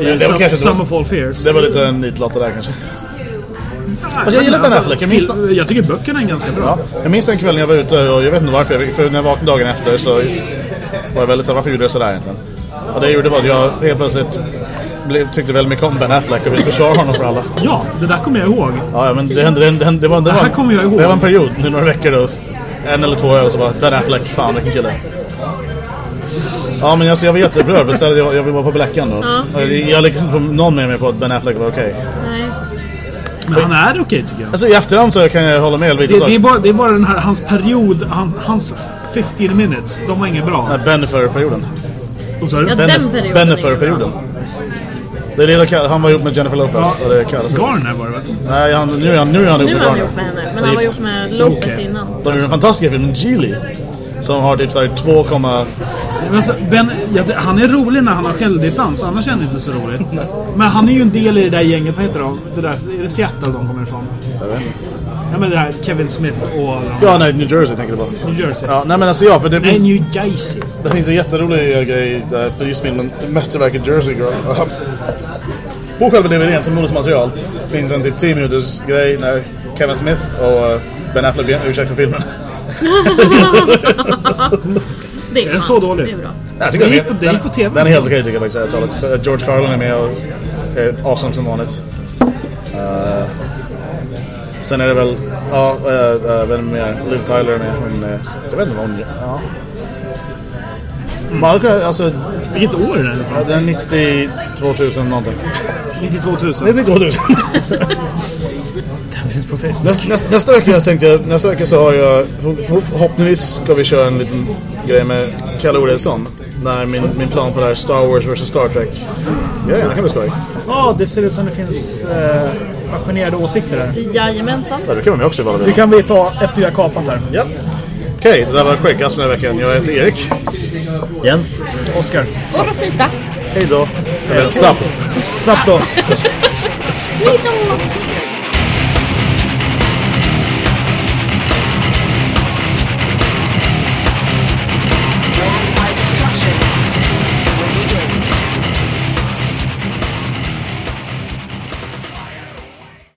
I det var Sum, kanske Sum inte- of All Fears. Det var lite en nitlotta där kanske. Fast jag gillar Ben Affleck, jag minns jag tycker böckerna är ganska bra. Ja, jag minns en kväll när jag var ute och jag vet inte varför, jag- för när jag vaknade dagen efter så var jag väldigt så här, varför gjorde jag sådär egentligen? Och det jag gjorde var att jag helt plötsligt blev, tyckte väldigt mycket om Ben Affleck och ville försvara honom för alla. Ja, det där kommer jag ihåg. Ja, ja, men det hände, det, hände, det var, det, Det här var, kommer jag ihåg. Det var en period, nu några veckor då. En eller två öl så bara, Ben Affleck, fan vilken kille. Ja men alltså, jag var jätteupprörd, jag, jag vara på Blackan då. Och Jag, jag lyckades inte få någon med mig på att Ben Affleck var okej. Nej. Men han är okej tycker jag. Alltså i efterhand så kan jag hålla med Elvita Det, det, är bara, det är bara den här, hans period, hans, hans 15 minutes, de var inget bra. Nej, Bennifer-perioden. Och så är Ja, den perioden. Bennifer-perioden. Det är det de kallar, han var ihop med Jennifer Lopez. Ja. Och det kallas. Garner var det väl? Nej, han, nu är han, nu är han ihop Nu med är han Garner. ihop med henne, men han var ihop med Lopez Okej. innan. De gjorde en fantastisk film, Geely. Som har typ såhär 2, Alltså, ben, ja, han är rolig när han har självdistans, annars är han inte så rolig. Men han är ju en del i det där gänget, vad heter de? Det där, är det Seattle de kommer ifrån? jag vet inte. Ja men det här Kevin Smith och Ja, nej, New Jersey tänker du på. New Jersey. Ja, nej men alltså ja, för det Nej, finns, New Jersey. det finns en jätterolig eh, grej där, för just filmen Mästerverket Jersey Girl. På själva DVDn som bonusmaterial finns en typ 10 minuters grej när Kevin Smith och eh, Ben Affleck ber ursäkt för filmen. Det är, den sant. så dålig? Det är bra. Jag tycker Det den, på- TV. Den är helt okej tycker jag faktiskt. George Carlin är med och är awesome som vanligt. Eh, sen är det väl, ja, uh, uh, vem är mer? Liv Tyler är med. Hon är, jag vet inte vad hon gör. Ja. Malcolm, alltså, Vilket år är det? ja, den är 90 2000 någonting. 92 000. 90 2000. Finns på Facebook. Nästa, nästa, nästa vecka jag tänkte jag, nästa vecka så har jag, för, för, förhoppningsvis ska vi köra en liten grej med Kalle Oredsson. När min, min plan på det här Star Wars vs Star Trek. Ja, det kan bli skoj. Ja, det ser ut som det finns eh, passionerade åsikter där. Jajamensan. Ja, det kan vara med också ifall Det vi kan vi ta efter har kapat här. Ja. Okej, det där var Skäggkast den här veckan. Jag heter Erik. Jens? Oskar. Och Rosita. Hej då. Eller, Sapp. Snabbt då. Hej då!